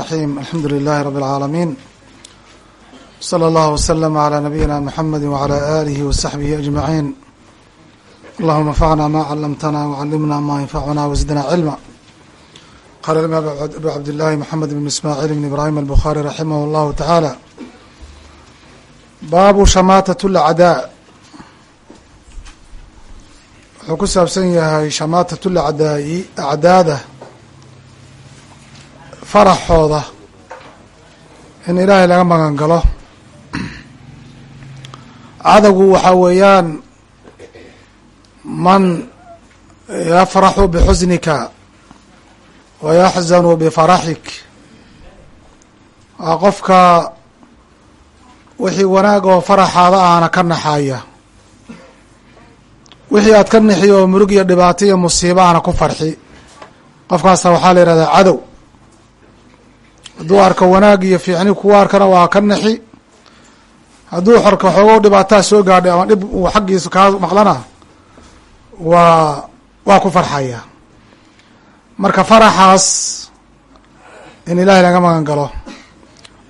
الرحيم الحمد لله رب العالمين صلى الله وسلم على نبينا محمد وعلى آله وصحبه أجمعين اللهم انفعنا ما علمتنا وعلمنا ما ينفعنا وزدنا علما قال الإمام أبو عبد الله محمد بن إسماعيل بن إبراهيم البخاري رحمه الله تعالى baabu shamaatة الأعdاء wuxuu ku saabsan yahay shamaataة الأعdaa'i acdaada faraxooda in ilaahay laga magan galo cadowgu waxaa weeyaan man yafraxu bxusnika wa yaxzanu bfaraxik waa qofka wixii wanaag oo faraxaada ahna ka naxaya wixii aad ka nixi oo murug iyo dhibaato iyo musiibo ahna ku farxi. Qofkaasa waxaa la yihahdaa cadow hadduu arko wanaag iyo fiicni kuwa arkana waa ka nixi hadduu xorka xoogo dhibaataa soo gaadhay ama dhib uu xaggiisa kaa maqlana waa waa ku farxaya. Marka faraxaas in ilaahay laga magan galo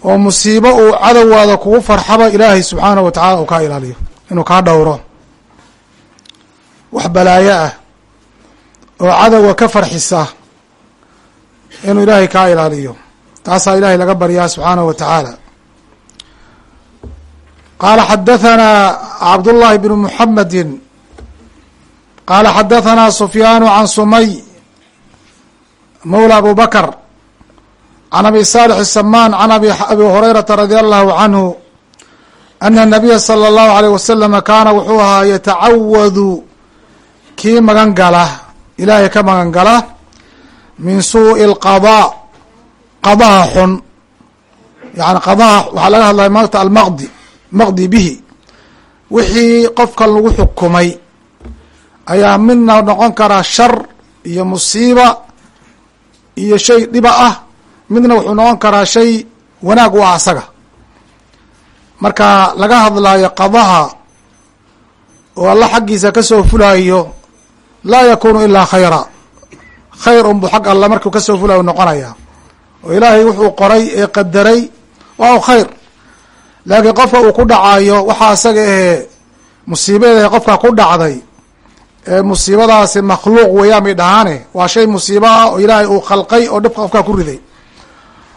oo musiibo uu cadowgaada kugu farxaba ilaahay subxaanahu wa tacala uu kaa ilaaliyo inuu kaa dhowro. Wax balaayo ah oo cadowga ka farxisa inuu ilaahay kaa ilaaliyo taasaa ilaahay laga baryaa subxaanahu wa tacaala. Qaala xadahanaa cabdullaahi bnu muxamedi qaala xadahanaa sufyaanu can sumay mawla abu bakr can abi saalix samaan can abi hurayrata radi allahu canhu ana nabiya sala allahu alayh wasalama kaana wuxuu ahaa yatacawadu kii magan gala ilaahay ka magan gala min suuءi اlqadaa qadaha xun. Yani qadaha waxaa laga hadlaya maanta almaqdi maqdi bihi. Wixii qofkan lagu xukumay ayaa midna noqon karaa shar iyo musiiba iyo shay dhiba ah midna wuxuu noqon karaa shay wanaag u ah asaga. Marka laga hadlaayo qadaha oo alla xaggiisa ka soo fulaayo laa yakunu ilaa khayra. Khayr unbu xag alla markuu ka soo fulayo noqonaya oo ilaahay wuxuu qoray ee qadaray waa khayr. Laakiin qofka uu ku dhacayo waxaa asaga ahee musiibada qofka ku dhacday ee musiibadaasi makhluuq weeyaan bay dhahaane. Waa shay musiibo ah oo ilaahay uu khalqay oo dhibka qofkaa ku riday.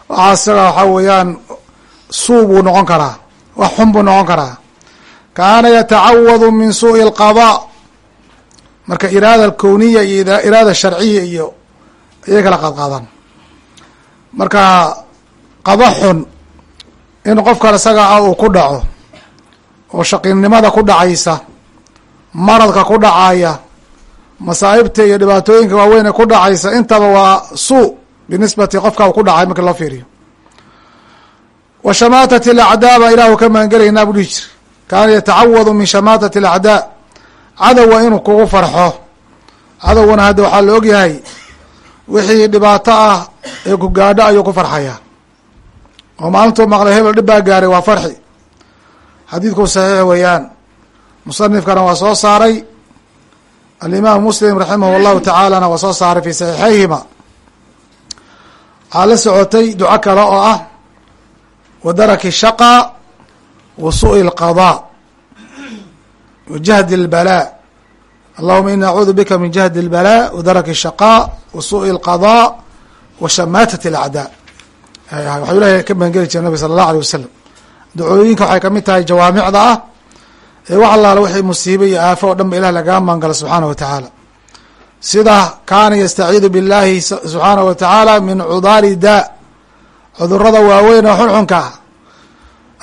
Waxaa isaga waxaa weeyaan suu buu noqon karaa wax xun buu noqon karaa. Kaana yatacawadu min suuءi اlqadaa marka iraada alkowniya iyo iraada sharciya iyo ayay kala qaadqaadan marka qada xun in qofkan isaga ah uu ku dhaco oo shaqinnimada ku dhacaysa maradka ku dhacaya masaa'ibta iyo dhibaatooyinka waaweyn ee ku dhacaysa intaba waa suu binisbati qofka uu ku dhacay marki loo fiiriyo. Wa shamaatat alacdaa baa ilahu ka magangelaynaa buu jiri kaana yatacawadu min shamaatat alacdaa. Cadowga inuu kugu farxo. Cadowgana hadda waxaa la ogyahay wixii dhibaato ah ee ku gaadho ayuu ku farxayaa. Oo maalintuu maqlay hebel dhib baa gaaray waa farxi. Xadiidku saxiix weeyaan. Musanifkana waa soo saaray. Alimaam muslim raximah llahu tacaalana waa soo saaray fi saxiixayhima. Waxaa la socotay duco kale oo ah wadaraki shaqaa wa su'i lqadaa wa lbalaa allahuma ini acuudu bika min jahdi اlbalaa wa daraki الshaqاء wa suءi اlqaضاء wa shamaatat اlacdaa waxau ilahay ka magangeli jire nabig sala اllah alيه wasalam ducooyinka waxay kamid tahay jawaamicda ah ee wax allaala wixii musiibe iyo aafo o dhan ba ilah lagaga magangalo subxaanaه wa tacaala sida kaana yastaciidu biاllahi subxaanaه wa tacaala min cudaari daa cudurada waaweyn oo xunxunka ah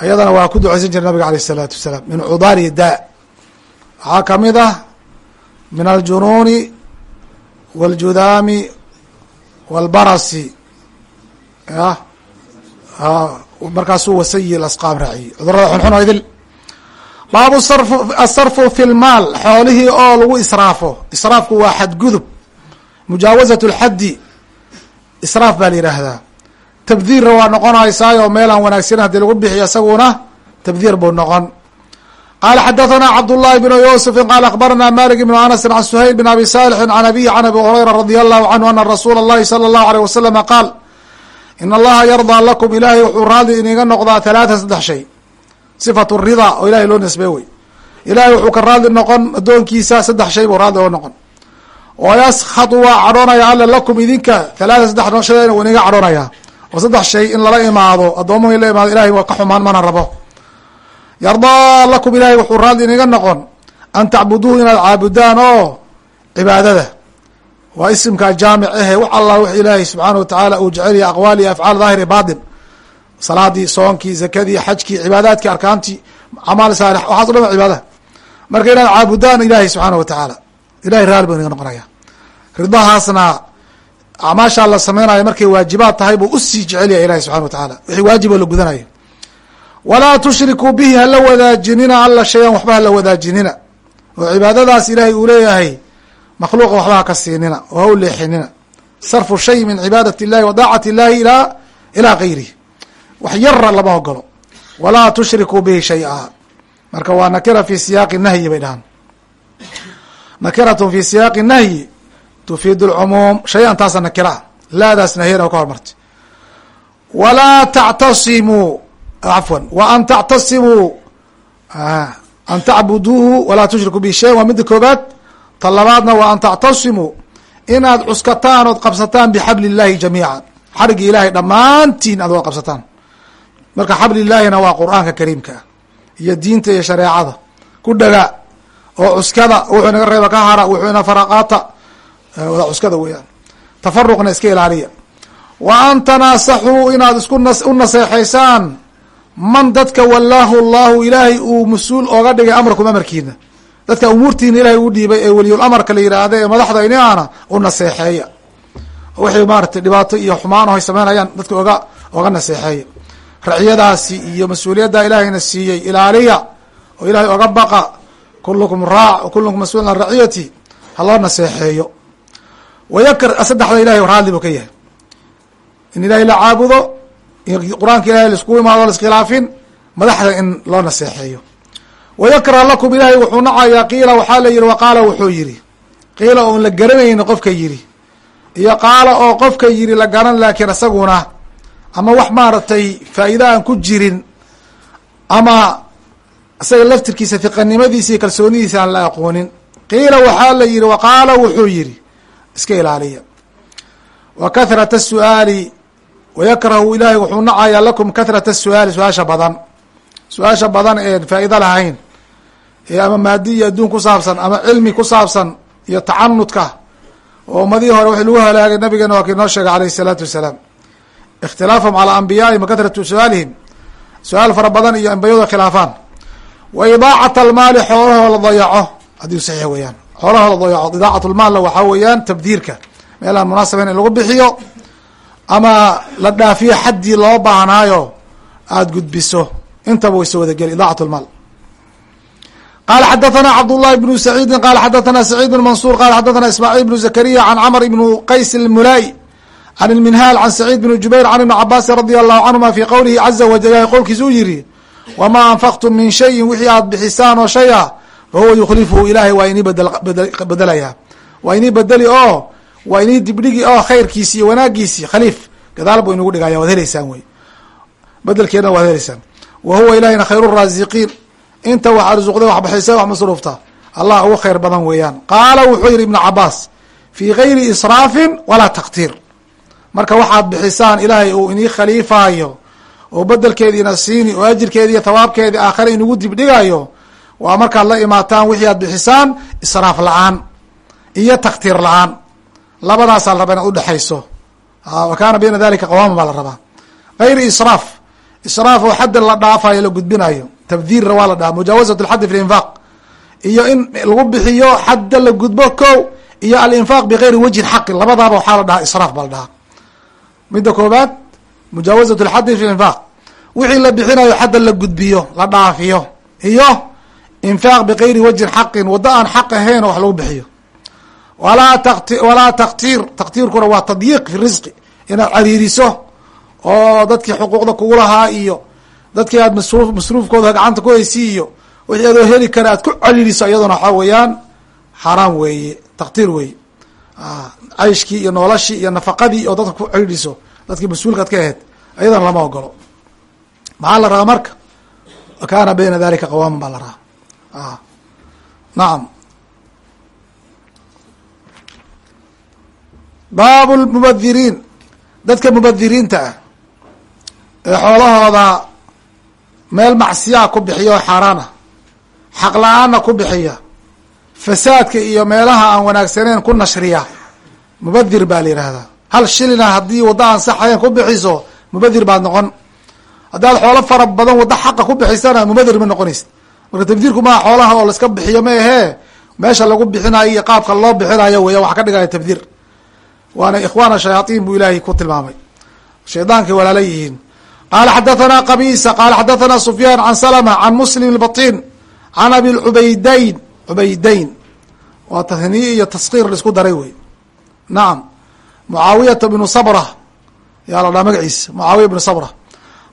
ayadana waa ku duceysan jira nabiga aleyh الsalaatu wasalaam min cudaari daa waxaa kamid ah min aljunuuni w aljudaami w albarasi yah markaasuu wasayi asqaam raaciyey cudurrada xunxun idil baabu sarfu asarfu fi lmaal xoolihii oo lagu israafo israafku waa xadgudub mujaawazat lxaddi israaf baa la yidhaahdaa tabdiirna waa noqonaysaayo meel aan wanaagsan haddii lagu bixiyo isaguna tabdiir buu noqon qala xadaثna cabdالlahi بn yuسufi qala akhbarna malik بn anas can shayl bn abi salixi can abiyi can abi hurayra radi allahu canhu ana rasuula اllahi salى اllahu alيه waslama qaal in allaha yardaa lakum ilaahay wuxuu raali iniga noqdaa halaata saddex shay sifatu ridaa oo ilahay loo nisbey wey ilahay wuxuu ka raadli noqon addoonkiisa saddex shay buu raadli oo noqon wayaskatu waa cadhoonaya alla lakum idinka halaata saddex shayna uu iniga cadhoonayaa oo saddex shay in lala imaado addoomuhu in la imaado ilahay waa ka xumaan mana rabo yardaa lakum ilahay wuxuu raadli iniga noqon an tacbuduuhu inaad caabudaan oo cibaadada. Waa isimka jaamic ahe wax allah wix ilaahay subxaana watacaala uu jecelya aqwaal iyo afcaal daahiri baatin salaadii soonkii zakadii xajkii cibaadaadkii arkaantii camaal saalix waxaas o dhan waa cibaadaha. Marka inaad caabudaan ilaahay wa tacaala ilahay raali buu inaga noqonaya ridahaasna acmaashaa la sameynayo markay waajibaad tahay buu u sii jecelyahay ilahi subxana wa tacaala wixii waajib oo la gudanayo walaa tushrikuu bihi hala wadaajinina alla shayan waxba hala wadaajinina. Oo cibaadadaas ilaahay uu leeyahay makhluuqa waxba ha ka siinina oo ha u leexinina. Sarfu shay min cibaadat illahi wa daacati illahi ilaa ilaa gayrihi. Wax yara lama ogolo walaa tushrikuu bihi shay-a. Marka waa nakira fi siyaaqi nahyi bay dhahaan. Nakiratun fi siyaaqi nahyi tufiid lcumuum shay-an taasa nakira. Laadaas nahyana ka hormartay. Walaa tactasimuu cafwan wa an tactasimuu an tacbuduuhu walaa tushriku bihi shayan. Waa midda koobaad ta labaadna waa an tactasimuu inaad cuskataan ood qabsataan bixabli illahi jamiica xarigii ilahay dhammaantiin aad wada qabsataan. Marka xablilaahina waa qur'aanka kariimka ah iyo diinta iyo shareecada. Ku dhaga oo cuskada wuxuu inaga reeba ka hara wuxuu ina faraqaata wada cuskada weeyaan. Tafaruqna iska ilaaliya. Wa an tanaasaxuu inaad isku u naseexaysaan man dadka wallaahu allahu ilaahay uu mas'uul ooga dhigay amarkum amarkiina dadka umuurtiina ilahay uu dhiibay ee weliyul amarka la yidhaahda ee madaxdayni ana u naseexeeya. Wixii maaratay dhibaato iyo xumaanaho ay sameynayaan dadka oga oga naseexeeya. Raciyadaasi iyo mas'uuliyadda ilaahayna siiyey ilaaliya oo ilahay oga baqa kulukum raac kulukum mas'uulun an raciyati haloo naseexeeyo. Wayakr saddexda ilahay raadli buu ka yahay. In ilahay la caabudo qur'aanka ilahay laiskugu imaado laiskhilaafin madaxda in loo naseexeeyo. wayakrah lakum ilahay wuxuu nacayaa qiila waxaa la yihi waqaala wuxuu yihi qiila oon la garanayni qofka yidhi iyo qaala oo qofka yidhi la garan laakiin isaguna ama wax maaragtay faa'iida aan ku jirin ama isaga laftirkiisa hiqanimadiisa iyo kalsoonidiisa aan la aqoonin qiila waxaa la yihi waqaala wuxuu yihi iska ilaaliya wa kahrata su'aali wayakrahu ilaahay wuxuu nacayaa lakum kahrata su'aali su'aasha badan su'aasha badan een faa'ido lahayn ee ama maadi iyo adduun ku saabsan ama cilmi ku saabsan iyo tacanudka oo ummadihii hore wixii lagu halaagay nabigeena waa kii noo sheegay alayh isalaatu wasalaam ikhtilaafahum calaa anbiyaa'ihim wa kahratu su'aalihim su'aal fara badan iyo ambiyadu khilaafaan wa idaacat almaali xoolahoo la dayaco haddii saxiix weeyaan xoolahoo la dayaco idaacat lmaalna waxaa weeyaan tabdiirka meel aan munaasabayn in lagu bixiyo ama la dhaafiyo xaddii loo baahnaayo aada gudbiso. Intaba way soo wadageli idaacat lmaal qala xadathana cabdullahi bnu saciidin qala xadathana saciid bn mansuur qala xadathana ismaaciil bnu zakariya can camr ibnu qays lmulaayi can ilminhaal can saciid bn jubayr can ibni cabaasin radi allahu canhuma fi qowlihi caza wajal ilahay qowlkiisa uu yihi wamaa anfaqtum min shayin wixii aad bixisaan oo shay ah fahuwa yukhlifuhu ilahay waa inii bedelaya waa inii bedeli oo waa inii dibdhigi oo khayrkiisi iyo wanaagiisi khaliif. Gadaal buu inugu dhigaya waad heleysaan wey. Bedelkeedna waad heleysaan wa huwa ilahina khayru raasiqiin inta wax arsuqday wax bixisay wax masruufta. Allah ugu khayr badan weeyaan. Qaala wuxuu yihi ibnu cabaas fii gayri israafin walaa taqtiir. Marka waxaad bixisaan ilaahay uu inii khaliifaayo oo bedelkeediina siini oo ajirkeedi iyo tawaabkeedi aakhare inugu dibdhigayo waa markaad la imaataan wixii aad bixisaan israaf la'aan iyo taktiir la'aan labadaasaa la rabaa inaad udhexayso wa kaana bayna dalika qawaama baa la rabaa. Gayri israaf. Israaf oo xadda la dhaafayo la gudbinayo tabdiirna waa la dhaha mujaawazat lxaddi fi linfaaq. Iyo in lagu bixiyo xadda la gudbo ko iyo alinfaaq bigayri wajhin xaqin labadaaba waxaa la dhahaa israaf baa la dhahaa. Midda koobaad mujaawazat lxaddi fi linfaaq. Wixii la bixinayo xadda la gudbiyo la dhaafiyo. Iyo infaaq bigayri wajhin xaqin waddo aan xaq ahayn oo wax lagu bixiyo walaa taktiir taktiirkuna waa tadyiiq fi risqi inaad cariiriso oo dadkii xuquuqda kugu lahaa iyo dadkii aad masruuf masruufkooda gacanta ku haysi iyo wixii adoo heli kara aad ku cariiriso iyaduna waxaa weeyaan xaaraam weeye taktiir weeye. Cayshkii iyo noolashii iyo nafaqadii oo dadka ku cariiriso dadkii mas'uulkaad ka ahayd ayadana lama ogolo maxaa la rabaa marka? Kana bayna dalika qawaaman baa la rabaa nacam baabu lmubadiriin dadka mubadiriinta ah. Ee xoolahooda meel macsiyaa ku bixiya oo xaaraan ah. Xaq la'aanna ku bixiya. Fasaadka iyo meelaha aan wanaagsaneyn ku nashriya. Mubadir baa la yihahdaa hal shilina haddii waddo aan saxayn ku bixiso mubadir baad noqon. Haddaad xoolo fara badan waddo xaqa ku bixisana mubadir ma noqonaysa. Marka tabdiirku maa xoolaha oo laiska bixiyo ma ahee. Meesha lagu bixinayo iyo qaabka loo bixinayo weya wax ka dhigaya tabdiir waana ikhwaana shayaaطin buu ilaahay ku tilmaamay. Shaydaankay walaala yihiin qaala xadathana qabisa qaala xadathana sufyaan can salma can muslim batin can abi cubaydayn cubaydayn. Waa tahniye iyo taskiir la isku daray wey. Nacam mucaawiyata bnu sabra yaa la dhaha magaciisa mucaawiya bnu sabra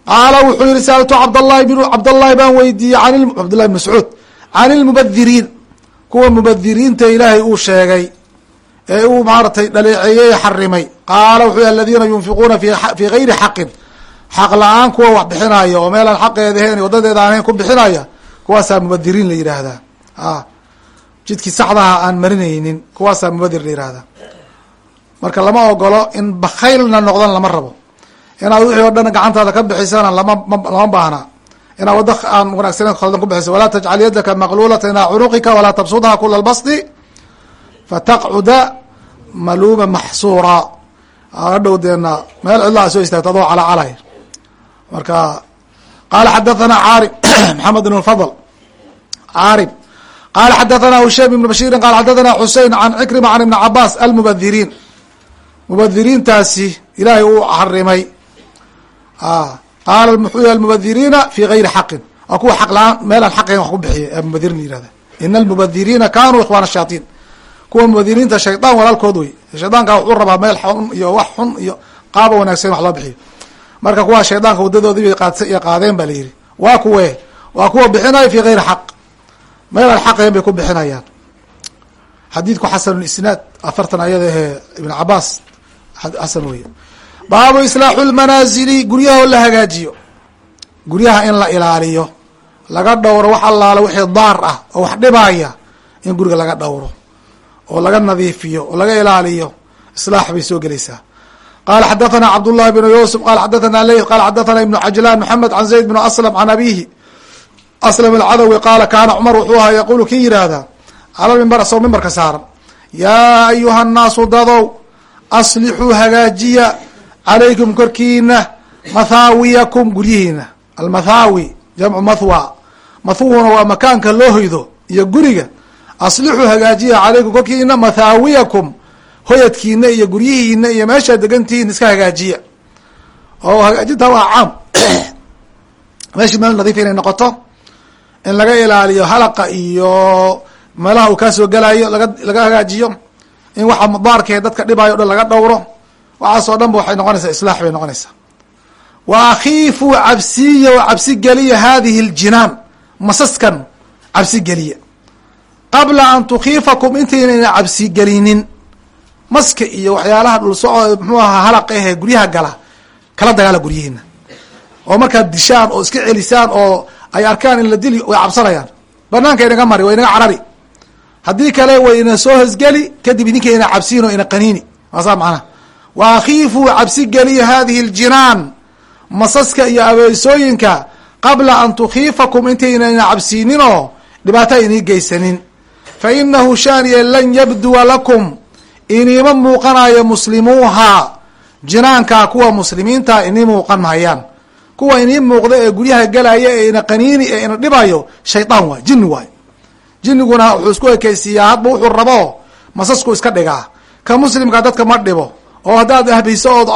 qaala wuxuu yihi saaltu cabdllahi bn cabdallahi baan weydiiyey an cabdllahi bn mascuud can ilmubadiriin kuwa mubadiriinta ilaahay uu sheegay ee uu maaratay dhaleeceeyey xarimay qaala wuxuu yhi aladiina yunfiquuna fi gayri xaqin. Xaq la'aan kuwa wax bixinaya oo meelaan xaqeeda ahayn wadadeeda aan ahayn ku bixinaya kuwaasaa mubadiriin la yidhaahdaa. A jidkii saxdaha aan marinaynin kuwaasaa mubadir la yihahdaa marka lama ogolo in bakaylna noqdan lama rabo. Inaad wixii o dhan gacantaada ka bixisana lama lama baahna. Inaad waddo aan wanaagsaneyn khaldan ku bixiso walaa tajcal yadaka maqlulata ilaa cunuqika walaa tabsudha kula lbasdi fataqcuda maluuma maxsuura adhow deena meel cidlaa soo istaagto adoo calacalay marka qaala xadathana caarib maxamed bn fadl caarib qala xadathana hushaym ibn bashiirin qala xadathana xusein can cikrima can ibni cabaas almubadiriin mubadiriintaasi ilaahay uu xarimay qaala muxuu yih almubadiriina fi gayri xaqin waa kuwa xaq la'aan meelaan xaqayn wax ku bixiya ee mubadirin yihahda ina almubadiriina kanuu ikhwana shayaaطin kuwa mubadiriinta shaydaan walaalkood wey. Shaydaanka wuxuu rabaa meel xun iyo wax xun iyo qaaba wanaagsan wax loo bixiyo. Marka kuwa shaydaanka wadadoodii bay qaadeen ba la yihi waa kuwe waa kuwa bixinaya fi gayri xaq. Meelaan xaqayn bay ku bixinayaan. Xadiidku xasan isnaad afartan ayada ahee ibn cabaas xasan wey baabu islaaxu lmanaazili guryaha oo la hagaajiyo. Guryaha in la ilaaliyo laga dhowro wax allaala wixii daar ah oo wax dhibaya in guriga laga dhowro oo laga nadiifiyo oo laga ilaaliyo islaax bay soo gelaysaa. Qala xadathana cabdullahi bnu yusuf qala xadathana leyth qala xadathana ibnu cajlan maxamed can zayd bnu aslam can abihi aslam alcadawi qaala kaana cumar wuxuu ahaa yaqulu kii yidhaahdaa cala mimbar asagoo mimbarka saaran. Yaa ayuha nnaasu dadow aslixuu hagaajiya calaykum korkiina mathaawiyakum guryihiina almathaawi jamcu mathwa. Mathwuna waa makaanka loo hoydo iyo guriga aslixuu hagaajiya calaykum korkiina mathaawiyakum hoyadkiina iyo guryihiina iyo meeshaad degantihiin iska hagaajiya oo hagaajinta waa caam meeshii meel nadiif inay noqoto in laga ilaaliyo halaqa iyo meelaha uu kaa soo gelayo laga laga hagaajiyo in waxa mudaarkee dadka dhibayo o dhan laga dhowro waxaas dhan ba waxay noqonaysaa islaax bay noqonaysaa wa akhiifuu cabsiya oo cabsi geliya hadihi اljinaan masaskan cabsi geliya qabla an tukhiifakum intaynayna cabsi gelinin. Maska iyo waxyaalaha dhulsoco muxuu ahaa halaq ahee guryaha gala kala dagaala guryihiina oo markaad dishaan oo iska celisaan oo ay arkaan in la dili way cabsanayaan. Banaanka inaga mari way inaga carari. Haddii kale way ina soo hosgeli kadib idinka ina cabsiin ina qaniini. Waasaa macnaha wa akhiifuu cabsi geliya hadihi اljinaan masaska iyo abeesooyinka qabla an tukhiifakum intaynayna cabsiinin oo dhibaato inii geysanin fa inahu shaaniya lan yabduwa lakum iniima muuqanayo muslimuuhaa jinaankaa kuwa muslimiinta inii muuqan mahayaan kuwa inii muuqda ee guryaha gelaya ee ina qaniini ee ina dhibayo shaydaan waay jini waay jiniguna wuxuu isku ekeysiiyaa hadba wuxuu rabo masasku iska dhigaa ka muslimka dadka ma dhibo oo haddaad ahbiso ood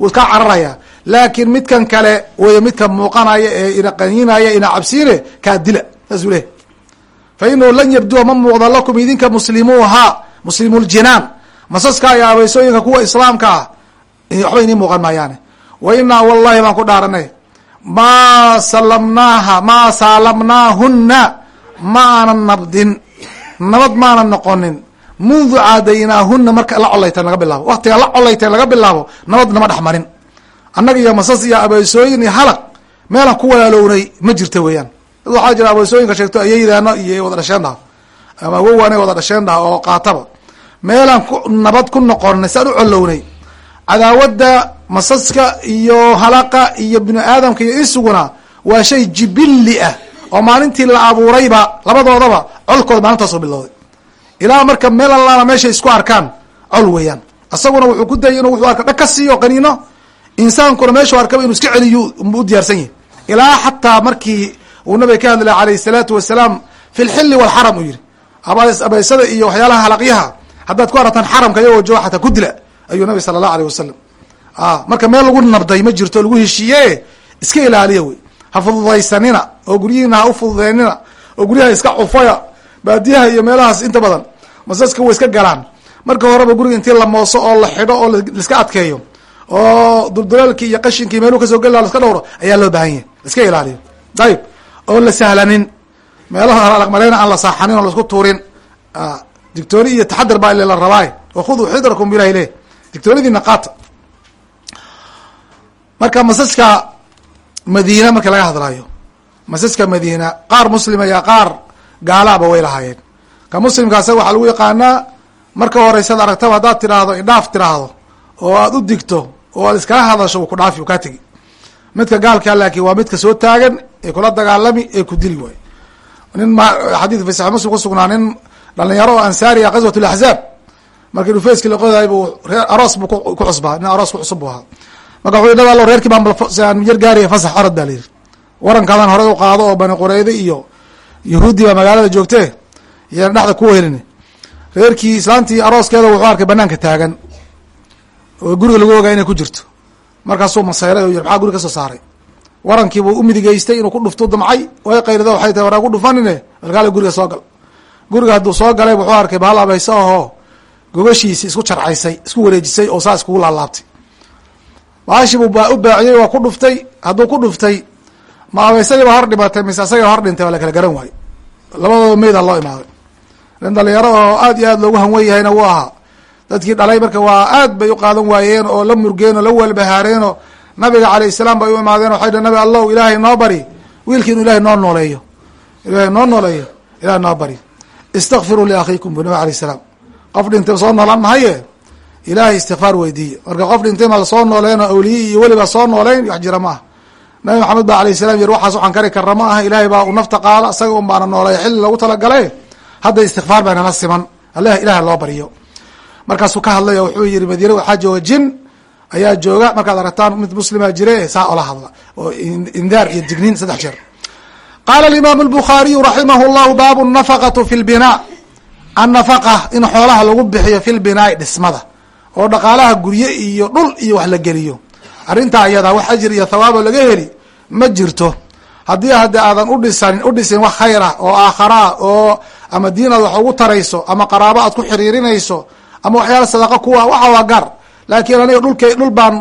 od kaa cararaya laakiin midkan kale wey midka muuqanaya ee ina qaniinaya ina cabsiine kaa dila saasuu leh fa inahu lan yabduwa ma muuqda lakum idinka muslimuuhaa muslimuljinaan masaska iyo abeysooyinka kuwa islaamka ah waxba inii muuqan maayaane wa inaa wallahi baan ku dhaaranay maa salamnaaha maa saalamnaahunna ma aanan nabdin nabad maanan noqonin mundu caadaynaahuna marka la colayteen laga bilaabo waktiga la colayteen laga bilaabo nabad nama dhex marin annaga iyo masas iyo abeesooyin iyo halaq meelaan ku walaalownay ma jirta weeyaan waxaa jira abeesooyinka sheegto ayaydaano iyo wada dhasheen dhaha ama awowaana wada dhasheen dhaha oo qaataba. Meelaan ku nabad ku noqonnay saan u colownay cadaawadda masaska iyo halaqa iyo bini aadamka iyo isuguna waa shay jibilli ah oo maalintii la abuurayba labadoodaba colkooda maalintaasoo bilowday ilaa marka meel allaana meeshay isku arkaan col weeyaan. Isaguna wuxuu ku dayay inuu wuxuu arka dhag ka siiyo qaniino. Insaankuna meeshuu arkaba inu iska celiyo u diyaarsan yahy ilaa xataa markii uu nabiga ka hadlay alayh salaatu wasalaam fi lxilli walxaram uu yihi abeysada iyo waxyaalaha halaqyaha haddaad ku aragtaan xaramka iyagoo jooga xataa ku dila ayuu nabi sala allah aleyh wasalam marka meel lagu nabday ma jirto lagu heshiiye iska ilaaliya wey. Ha fududaysanina oo guryihiina ha ufududeynina oo guryaha iska cufaya baadiyaha iyo meelahaas inta badan masaska way iska galaan. Marka horeba guriga intii la mooso oo la xidho oo laiska adkeeyo oo dulduleelkii iyo qashinkii meeluu ka soo geli laha dhowro ayaa loo baahan yahay laiska ilaaliyo. Dayib oon la sahlanin. Meelaha alaqmaleyna aan la saaxanin oo la isku tuurin dictoori iyo taxadar baa ile la wakhuduu xidrakum bilahi leh dictooridiina qaata marka masaska madiina marka laga hadlaayo masaska madiina qaar muslima iyo qaar gaalaaba way lahaayeen. Ka muslimkaasa waxaa lagu yaqaanaa marka horeysaad aragtaba haddaad tiraahdo idhaaf tiraahdo oo aad u digto oo aad iskala hadasho uu ku dhaafi u kaa tegi midka gaalkaa laakiin waa midka soo taagan ee kula dagaalami ee ku dili waayo nin m xadiid fi saxi muslim kusugnaa nin dhalinyaro oo ansaari a qaswat laxzaab markii dhufeyskii la qodaay buu aroos buu ku cusbaa nin aroos ku cusub bu ahaa. Marka wuxu nab allo reerkii baan yar gaariya fasax orad baa layidhi warankaadaan horey u qaado oo bani qureyde iyo yahuudi baa magaalada joogtee? Yaan dhexda ku wehelin reerkii islaantii arooskeeda wuxuu arkay banaanka taagan oo guriga lagu ogaa inay ku jirto markaasuu maseyray oo yiri maxaa guriga ka soo saaray? Warankiibuu u midigeystay inuu ku dhufto damcay? Way qayrida waxay tahay waraa ku dhufanine. Alkaale guriga soo gal. Guriga hadduu soo galay wuxuu arkay bahal abayso ahoo gogashiisi isku jarcaysay isku wareejisay oo saa iskugu laalaabtay. Baashibuu u baaciyey waa ku dhuftay. Hadduu ku dhuftay ma abaysadiiba hor dhimatay mise asaga hor dhintay waa la kala garan waayo labadooda meyda loo imaaday. Nin dhalinyaro oo aad iyo aad loogu hanwen yahayna wuu ahaa dadkii dhalay marka waa aad bay u qaadan waayeen oo la murgeen la walbahaareenoo nabiga alayh salaam bay u imaadeen waxay dhi nabi allow ilaahay noo bari. Wiilkii inu ilahay noo nooleeyo. Ilaahay noo nooleeyo. Ilahay noo bari. Istakfiruu liakhiikum bu nabi alayh salaam. Qof dhintay soo noolaan mahaye? Ilaahay istikfaar weydiiye marka qof dhintay ma la soo nooleyn oo awliye iyo weliba soo nooleyn wax jira ma aha. Nabi maxamed ba alayh salam yiri waxaas waxaan kari karna ma aha. Ilaahay baa u nafta qaada isaga un baana xilli lagu talagale hadda istikfaar baa nala siman. Allah ilaah loo baryo markaasuu ka hadlay oo wuxuu yihi madiina waxaa jooga jin. Ayaa jooga. Markaad aragtaan mid muslima jire saa ola hadla. Oo indaar iyo digniin saddex jeer. Qaala alimaamu albukhaariyu raximah llahu baabu nafaqatu fi lbinaa annafaqa in xoolaha lagu bixiyo fi lbinaai dhismada. Oo dhaqaalaha gurye iyo dhul iyo wax la geliyo. Arrintaa iyada wax ajir iyo thawaabo laga heli. Ma jirto. Haddii haddi aadan udhisanin udhisin wax khayr oo aakharaa oo ama diin wax ugu tarayso ama qaraabo aad ku xiriirinayso ama waxyaala sadaqa kuwa waxa waa gaar. Laakiin aniga dhulka dhul baan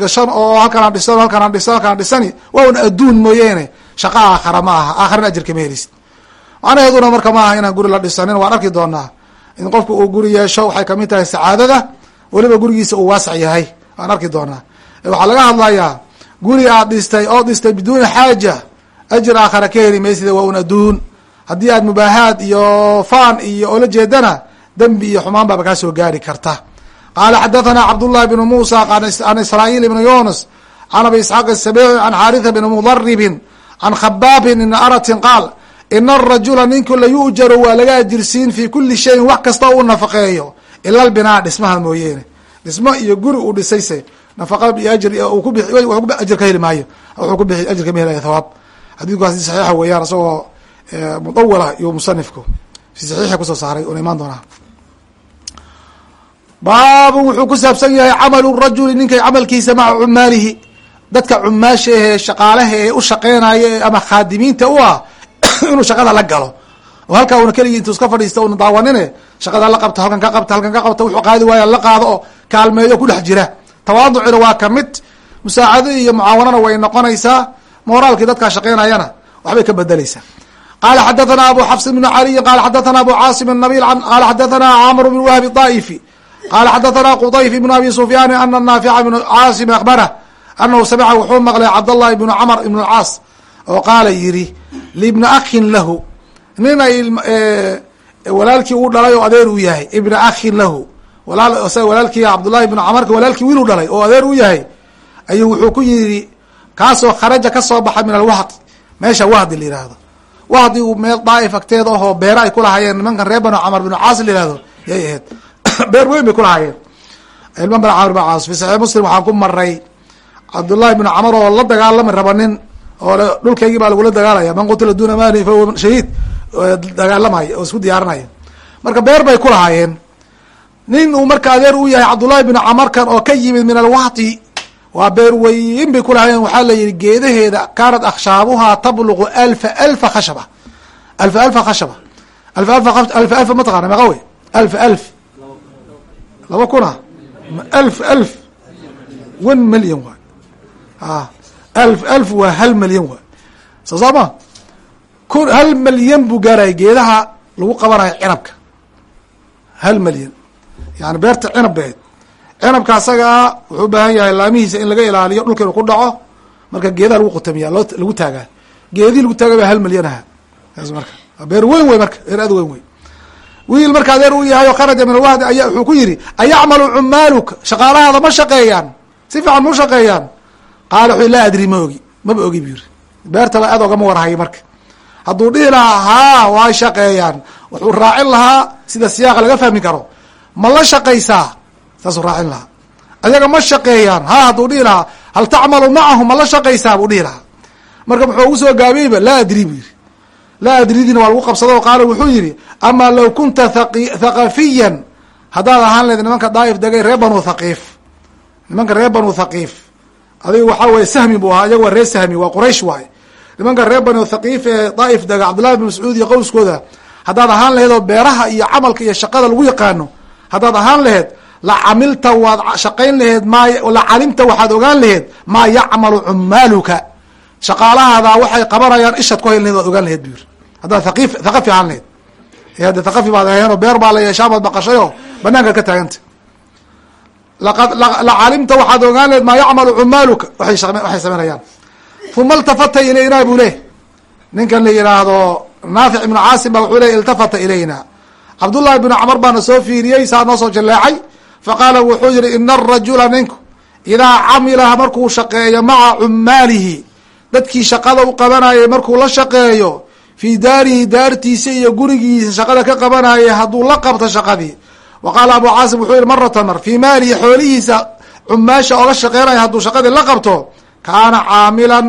gashan oo halkanaan dhisan halkanaan dhisan halkanaan dhisani waa un adduun mooyeene. Shaqa aakhara ma aha aakharana ajirka ma helisid. Macnaheeduna marka ma aha inaan guri la dhisanin waan arki doonaa in qofku uu guri yeesho waxay ka mid tahay sacaadada weliba gurigiisa uu waasac yahay waan arki doonaa. Waxaa laga hadlayaa guri aad dhistay oo dhistay biduuni xaaja ajir aakhara ka heli maysida waa un adduun. Haddii aad mubaahaad iyo faan iyo oola jeedana dembi iyo xumaan baaba kaa soo gaari karta. Qaala xadathana cabdullahi bnu muusa an israail ibnu yunus can abi isxaaq asabici can xaritha bni mudaribin can khabaabin ibni aratin qaal ina arajula ninku layu'jaru waa laga ajirsiin fi kuli shayin wax kasta uu nafaqeeyo ila lbinaa dhismaha mooyeene. Dhismo iyo guri uu dhisayse nafaqa iyo ajir ku ajir ka heli maayo. Wuxuu ku bixi ajir kama helaya thawaab. Xadiidku saxiixa weeyaan isagoo mudawala iyo musanifku si saxiixa ku soo saaray una imaan doonaa baabun wuxuu ku saabsan yahay camalu rajuli ninkay camalkiisa maca cumaalihi. Dadka cumaasha ahee shaqaalaha ee u shaqeynaya ama khaadimiinta u ah inuu shaqada la galo. Oo halkaa una keligii intuu iska fadhiista una daawanine shaqada la qabto halkan ka qabta halkan ka qabta wuxuu qaadi waaya la qaado oo kaalmeeyo ku dhex jira. Tawaaducina waa ka mid musaacado iyo mucaawanana way noqonaysaa. Moraalkii dadkaa shaqeynayana waxbay ka bedeleysaa qala xadathana abu xafs bn caliyi qala xadathana abu caasim nabil qala xadathana camr bn wahbi طaa'ifi qala xadathana qudayf bn abi sufyaan ana naafica bn caasim akbarah anahu samica wuxuu maqlay cabdallahi ibnu camr ibn lcaas oo qaala yiri libna akhin lahu nin ay walaalkii uu dhalay oo adeer u yahay ibna akhin lahu walaal walaalkii cabdullahi ibnu camarka walaalkii wiil u dhalay oo adeer u yahay ayuu wuxuu ku yiri kaasoo kharaja ka soo baxay min alwahdi meesha wahdi la yihahdo wahdi uu meel daaif agteeda ahoo beera ay kulahaayeen nimankan reer banu camar binu caas la yihahdo yay ahayd beer weyn bay kulahaayeen ilma banu camar binu caas fi saxiix muslim waxaan ku maray cabdullahi bnu camar oo la dagaalami raba nin oo dhulkaygii baa lagula dagaalaya. Man qutila duna mali fa shahiid dagaalamaya oo isku diyaarinaya marka beer bay kulahaayeen nin uu marka adeer u yahay cabdullahi bnu camarkan oo ka yimid min alwahdi waa beer weyn bay kulahaayeen waxaa la yihi geedaheeda kaanat akshaabuhaa tabluqu alfa alfa khashaba. Alfa alfa khashaba. Alfa alfa alfa alfa mataqana meeqa wey alfa alf laba kuna alf alf one million waay a alf alf waa hal milyan waay soo kun hal milyan buu gaaraya geedaha lagu qabanayo cinabka. Hal milyan yani beerta cinab beed. Cinabka asagaa wuxuu ubaahan yahay laamihiisa in laga ilaaliyo dhulka inuu ku dhaco marka geedaha lagu qutamiya lagu taagaa. Geedii lagu taagay baa hal milyan aha marka. Beer weyn wey marka beer aad weyn wey wiil marka adeer u yahay oo kharaja min alwahdi aya wuxuu ku yidhi ayacmalu cumaaluka? Shaqaalahaada ma shaqeeyaan. Si fiican ma u shaqeeyaan. Qaala wuxuu laa adri ma ogi maba ogi bu yiri beertaba aad ogama warhayo marka. Hadduu dhihi lahaa haa waa shaqeeyaan. Wuxuu raacin lahaa sida siyaaqa laga fahmi karo. Ma la shaqaysaa? Saasuu raacin lahaa. Ayaga ma shaqeeyaan. Ha hadduu dhihi lahaa hal tacmalu macahu? Ma la shaqaysaa? Buu dhihi lahaa. Marka muxuu ugu soo gaabiyeyba laa adri buu yiri laa adridiina waa lagu qabsado qaala wuxuu yihi ama low kunta thaqafiyan. Haddaad ahaan leed nimanka daaif degay reer banu thaqiif nimanka reer banu thaqiif adiga waxaa weye sahmi buu ahaa iyaga waa reer sahmi waa quraysh waaye. Nimanka reer banu thaqiif ee daaif dega cabdullahi bin mascuud iyo qowskooda haddaad ahaan laheed oo beeraha iyo camalka iyo shaqada lagu yaqaano haddaad ahaan laheed la camilta waad shaqayn laheed maa la calimta waxaad ogaan laheed maa yacmalu cumaaluka shaqaalahaada waxay qabanayaan ishaad ku hayl lahed waad ogaan laheed bu yiri haddaad thaqif thaqafi ahaan laheed hade thaqafi baad aheenoo beer baa la yeeshaa baad baqashay oo banaankaad ka taaganta la calimta waxaad ogaan laheed maa yacmalu cumaaluka. Waxay samaynayaan uma iltafata ilaynaa buu leh ninkan la yihaahdo naafic ibnu caasim ba wuxuu ley iltafata ilayna. Cabdullahi bnu camar baana soo fiiriyey saa noo soo jaleecay faqaala wuxuu yihi ina arajula ninku idaa camilaha markuu shaqeeyo maca cumaalihi dadkii shaqada u qabanayay markuu la shaqeeyo fii daarihi daartiisa iyo gurigiisa shaqada ka qabanayay hadduu la qabto shaqadii. Wa qaala abu caasim wuxuu yihi marata mar fii maalihi xoolihiisa cumaasha oga shaqeynaya hadduu shaqadii la qabto kaana caamilan.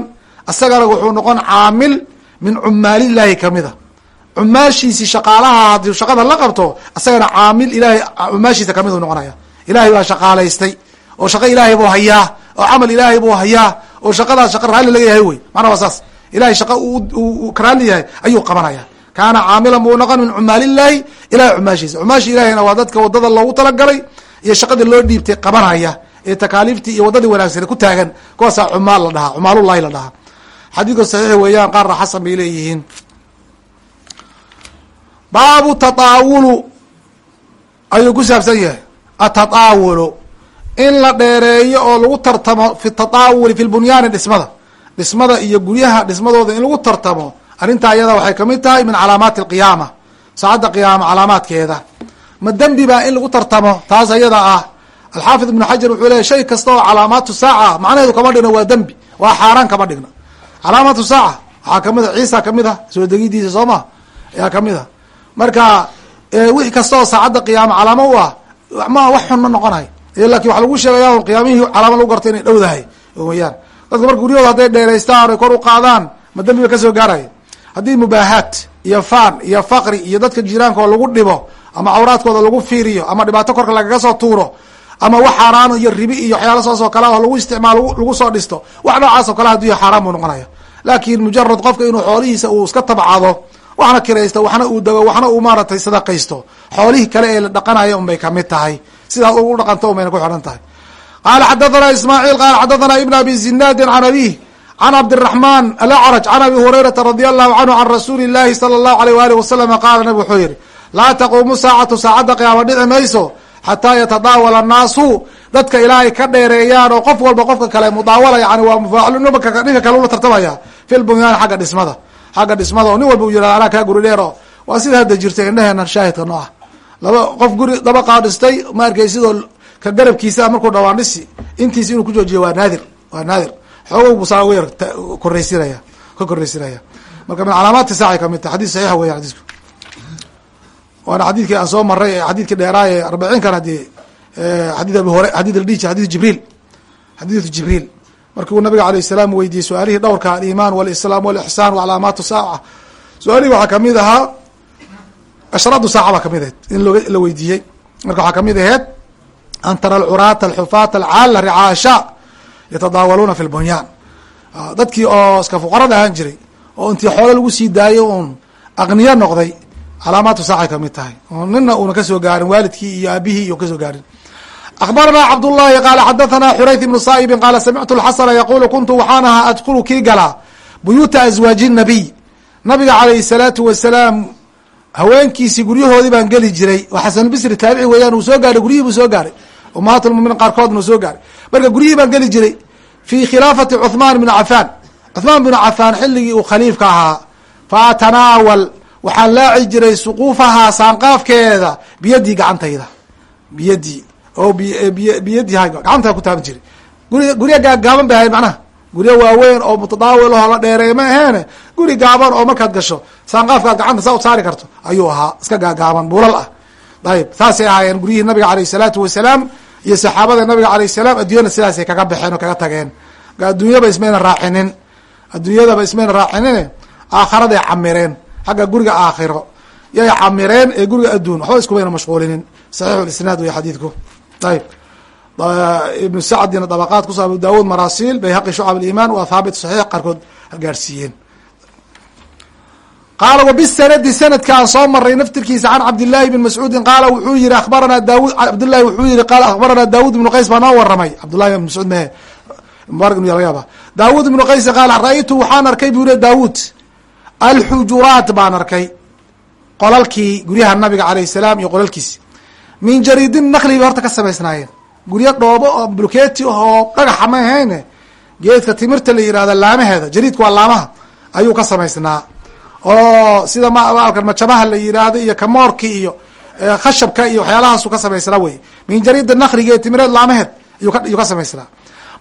Isagana wuxuu noqon caamil min cumaalillahi kamida cumaashiisi shaqaalaha haddii shaqada la qabto isagana caamil ilahay cumaashiisa ka mid u noqonaya. Ilahay baa shaqaalaystay oo shaqo ilaahay buu hayaa oo camal ilaahay buu hayaa oo shaqadaas shaqa raalli laga yahay wey. Macnaa waa saas. Ilahay shaqa raalli yahay ayuu qabanaya. Kaana caamilan buu noqon min cumaalillahi ilahay cumaashiisa. Cumaashi ilahayna waa dadka waddada loogu talagalay iyo shaqadii loo dhiibtay qabanaya ee takaaliiftii iyo wadadii wanaagsan ku taagan kuwaasaa cumaal la dhahaa cumaalullahi la dhahaa. Xadiidku saxiix weeyaan qaarna xasan bay leeyihiin. Baabu tataawulu ayuu ku saabsan yahay. Atataawulu in la dheereeyo oo lagu tartamo fi tataawuli fi lbunyaani dhismada. Dhismada iyo guryaha dhismadooda in lagu tartamo arrintaa iyada waxay ka mid tahay min calaamaati alqiyaama saacadda qiyaama calaamaadkeeda. Ma dembi baa in lagu tartamo taas ayada ah. Alxaafid ibnu xajar wuxuu leeyahy shay kasta oo calaamaatu saaca macnaheedu kama dhigno waa dembi waa xaaraan kama dhigno calaamaatu saaca waxaa ka mid a ciisa ka mid a soo degidiisa soo ma ayaa ka mid a marka wixii kasta oo saacadda qiyaama calaamo u ah ma wax xun ma noqonayo laakiin waxa lagu sheegaya qiyaamihii calaamo lagu garta inay dhowdahay weyaan. Dadka marka guryahooda hadday dheeraystaan oy kor u qaadaan ma dembi ba ka soo gaaraya haddii mubaahaat iyo faan iyo faqri iyo dadka jiraanka oo lagu dhibo ama cawraadkooda lagu fiiriyo ama dhibaato korka lagaga soo tuuro ama wax xaaraan iyo ribi iyo waxyaala saas oo kale oo lagu isticmaal lagu soo dhisto wax noocaas oo kale yahay xaaraan buu noqonaya laakin mujarad qofka inuu xoolihiisa uu iska tabcado waxna kiraysto waxna uu dago waxna uu maaratay sadaqaysto xoolihii kale ee la dhaqanaya unbay ka mid tahay sidaas ugu dhaqanto unbayna ku xidhan tahay. qaala xadathana ismaaciil qaala xadathana ibn abi zinaadin can abih can cabdiraxman alacraj can abi hurayrata radi allahu canhu can rasuuli llahi sala allahu alayh waalih wasalama qaala nabig wuxuu yihi laa taquumu saacatu saacadda qiyaama dhici mayso xataa yatadaawala annaasu dadka ilaahay ka dheereeyaan oo qof walba qofka kale mudaawala yani waa mufaacil ninka kale ula tartamaya fil bunyaan xagga dhismada xagga dhismada oo nin walba u yihahdo anaa kaa guri dheer waa sida hadda jirta indheheena shaahidka noo ah laba qof guri laba qaadhistay ma arkay sidoo ka garabkiisa markuu dhawaan dhisi intiisi inuu kujoojiyo waa naadir waa naadir. Xoogo busaa uga yar koraysinaya ka koraysinaya marka min calaamaati saacay ka mid tahay xadis saxiixa weyan xadiisku. Waana xadiidkii aan soo maray ee xadiidkii dheeraa ee arbiciinkan haddii xadii abi hore xadid ladhihi jir xadid jibriil xadiidu jibriil. Markuu nabiga alayh salaam weydiiyey su'aalihii dhowrka alimaan walislaam walixsaan wacalaamaatu saaca. Su'aalihii waxaa ka mid ahaa ashraadu saaca baa ka mid ahayd. In la weydiiyey. Marka waxaa ka mid aheyd an tara alcuraata alxufaata alcaala ricaasha yatadaawaluuna fi lbunyaan dadkii oo iska fuqarada ahaan jiray oo intii xoolo lagu sii daayo uun aqniyo noqday calaamaatu saacay ka mid tahay. Nina una ka soo gaarin waalidkii iyo aabihii iyo ka soo gaarin. Akhbarana cabdullahi qaala xadathana xurayth ibnu saa'ibin qaala samictu lxasana yaqulu kuntu waxaan ahaa adkulu kii galaa buyuuta aswaaji nabiy. Nabiga calayhi salaatu wasalaam haweenkiisii guryahoodii baan geli jiray. Oo xasanulbisri taabici weeyaan uu soo gaaray guryihii buu soo gaaray. Ummahaatulmuminiin qaarkoodna uu soo gaaray. Marka guryihii baan geli jiray fi khilaafati cuhmaan bni cafaan. Cuhmaan binu cafaan xilligii uu khaliifka ahaa. Fa atanaawal waxaan laaci jiray suquufahaa saanqaafkeeda biyadii gacantayda. Biyadii. Oo biyadii gacantaa ku taaban jiray. Guri gurya gaagaaban bay ahayd macnaha guryo waaweyn oo mutadaawil aho la dheereey ma aheene guri gaaban oo markaad gasho saanqaafkaad gacanta saa u saari karto. Ayuu ahaa iska gaagaaban buulal ah. Ayib saasay ahaayeen guryihii nabiga aleyh salaatu wasalaam iyo saxaabada nabiga alayh salaam. Adduunyana sidaasay kaga baxeen oo kaga tageen. Adduunyaba ismayna raacinin. Adduunyadaba ismayna raacinine aakharaday camireen. Xagga guriga aakhiro. Yay camireen ee guriga adduun. Waxba iskumayna mashquulinin. Saxiixu lisnaad wey xadiidku. Ayib ibnu sacdina dabaqaad kuso abu daawud marasiil bayhaqi shucab aliman waa haabit saxiix qaarkood gaarsiiyeen. Qaala wbisanadi sanadka aan soo maray naftirkiisa can cabdillaahi bn mascuudin qaala wuxuu yihi abaranaa daawud cabdillahi wuxuu yihi qaala akhbaranaa daawud ibnu qays baa noo waramay cabdullahi ibn mascuud mehe mubarak ibn laga yaaba daawud ibnu qays qaala ra'aytu waxaan arkay buu yihi daawud alxujuraat baan arkay qolalkii guryaha nabiga alayh salaam iyo qolalkiisi min jariidin nakli bay horta ka samaysnaayeen guryo dhoobo oo bulkeeti oo dhagaxa ma ahayne. Geedka timirta la yihahda laamaheeda jariidka waa laamaha ayuu ka samaysnaa. Oo sida maalkan majabaha la yiraahdo iyo kamoorki iyo khashabka iyo waxyaalahaasu ka samaysnaa wey. Min jariida nakliga ee timireed laamaheed ayuu ka samaysnaa.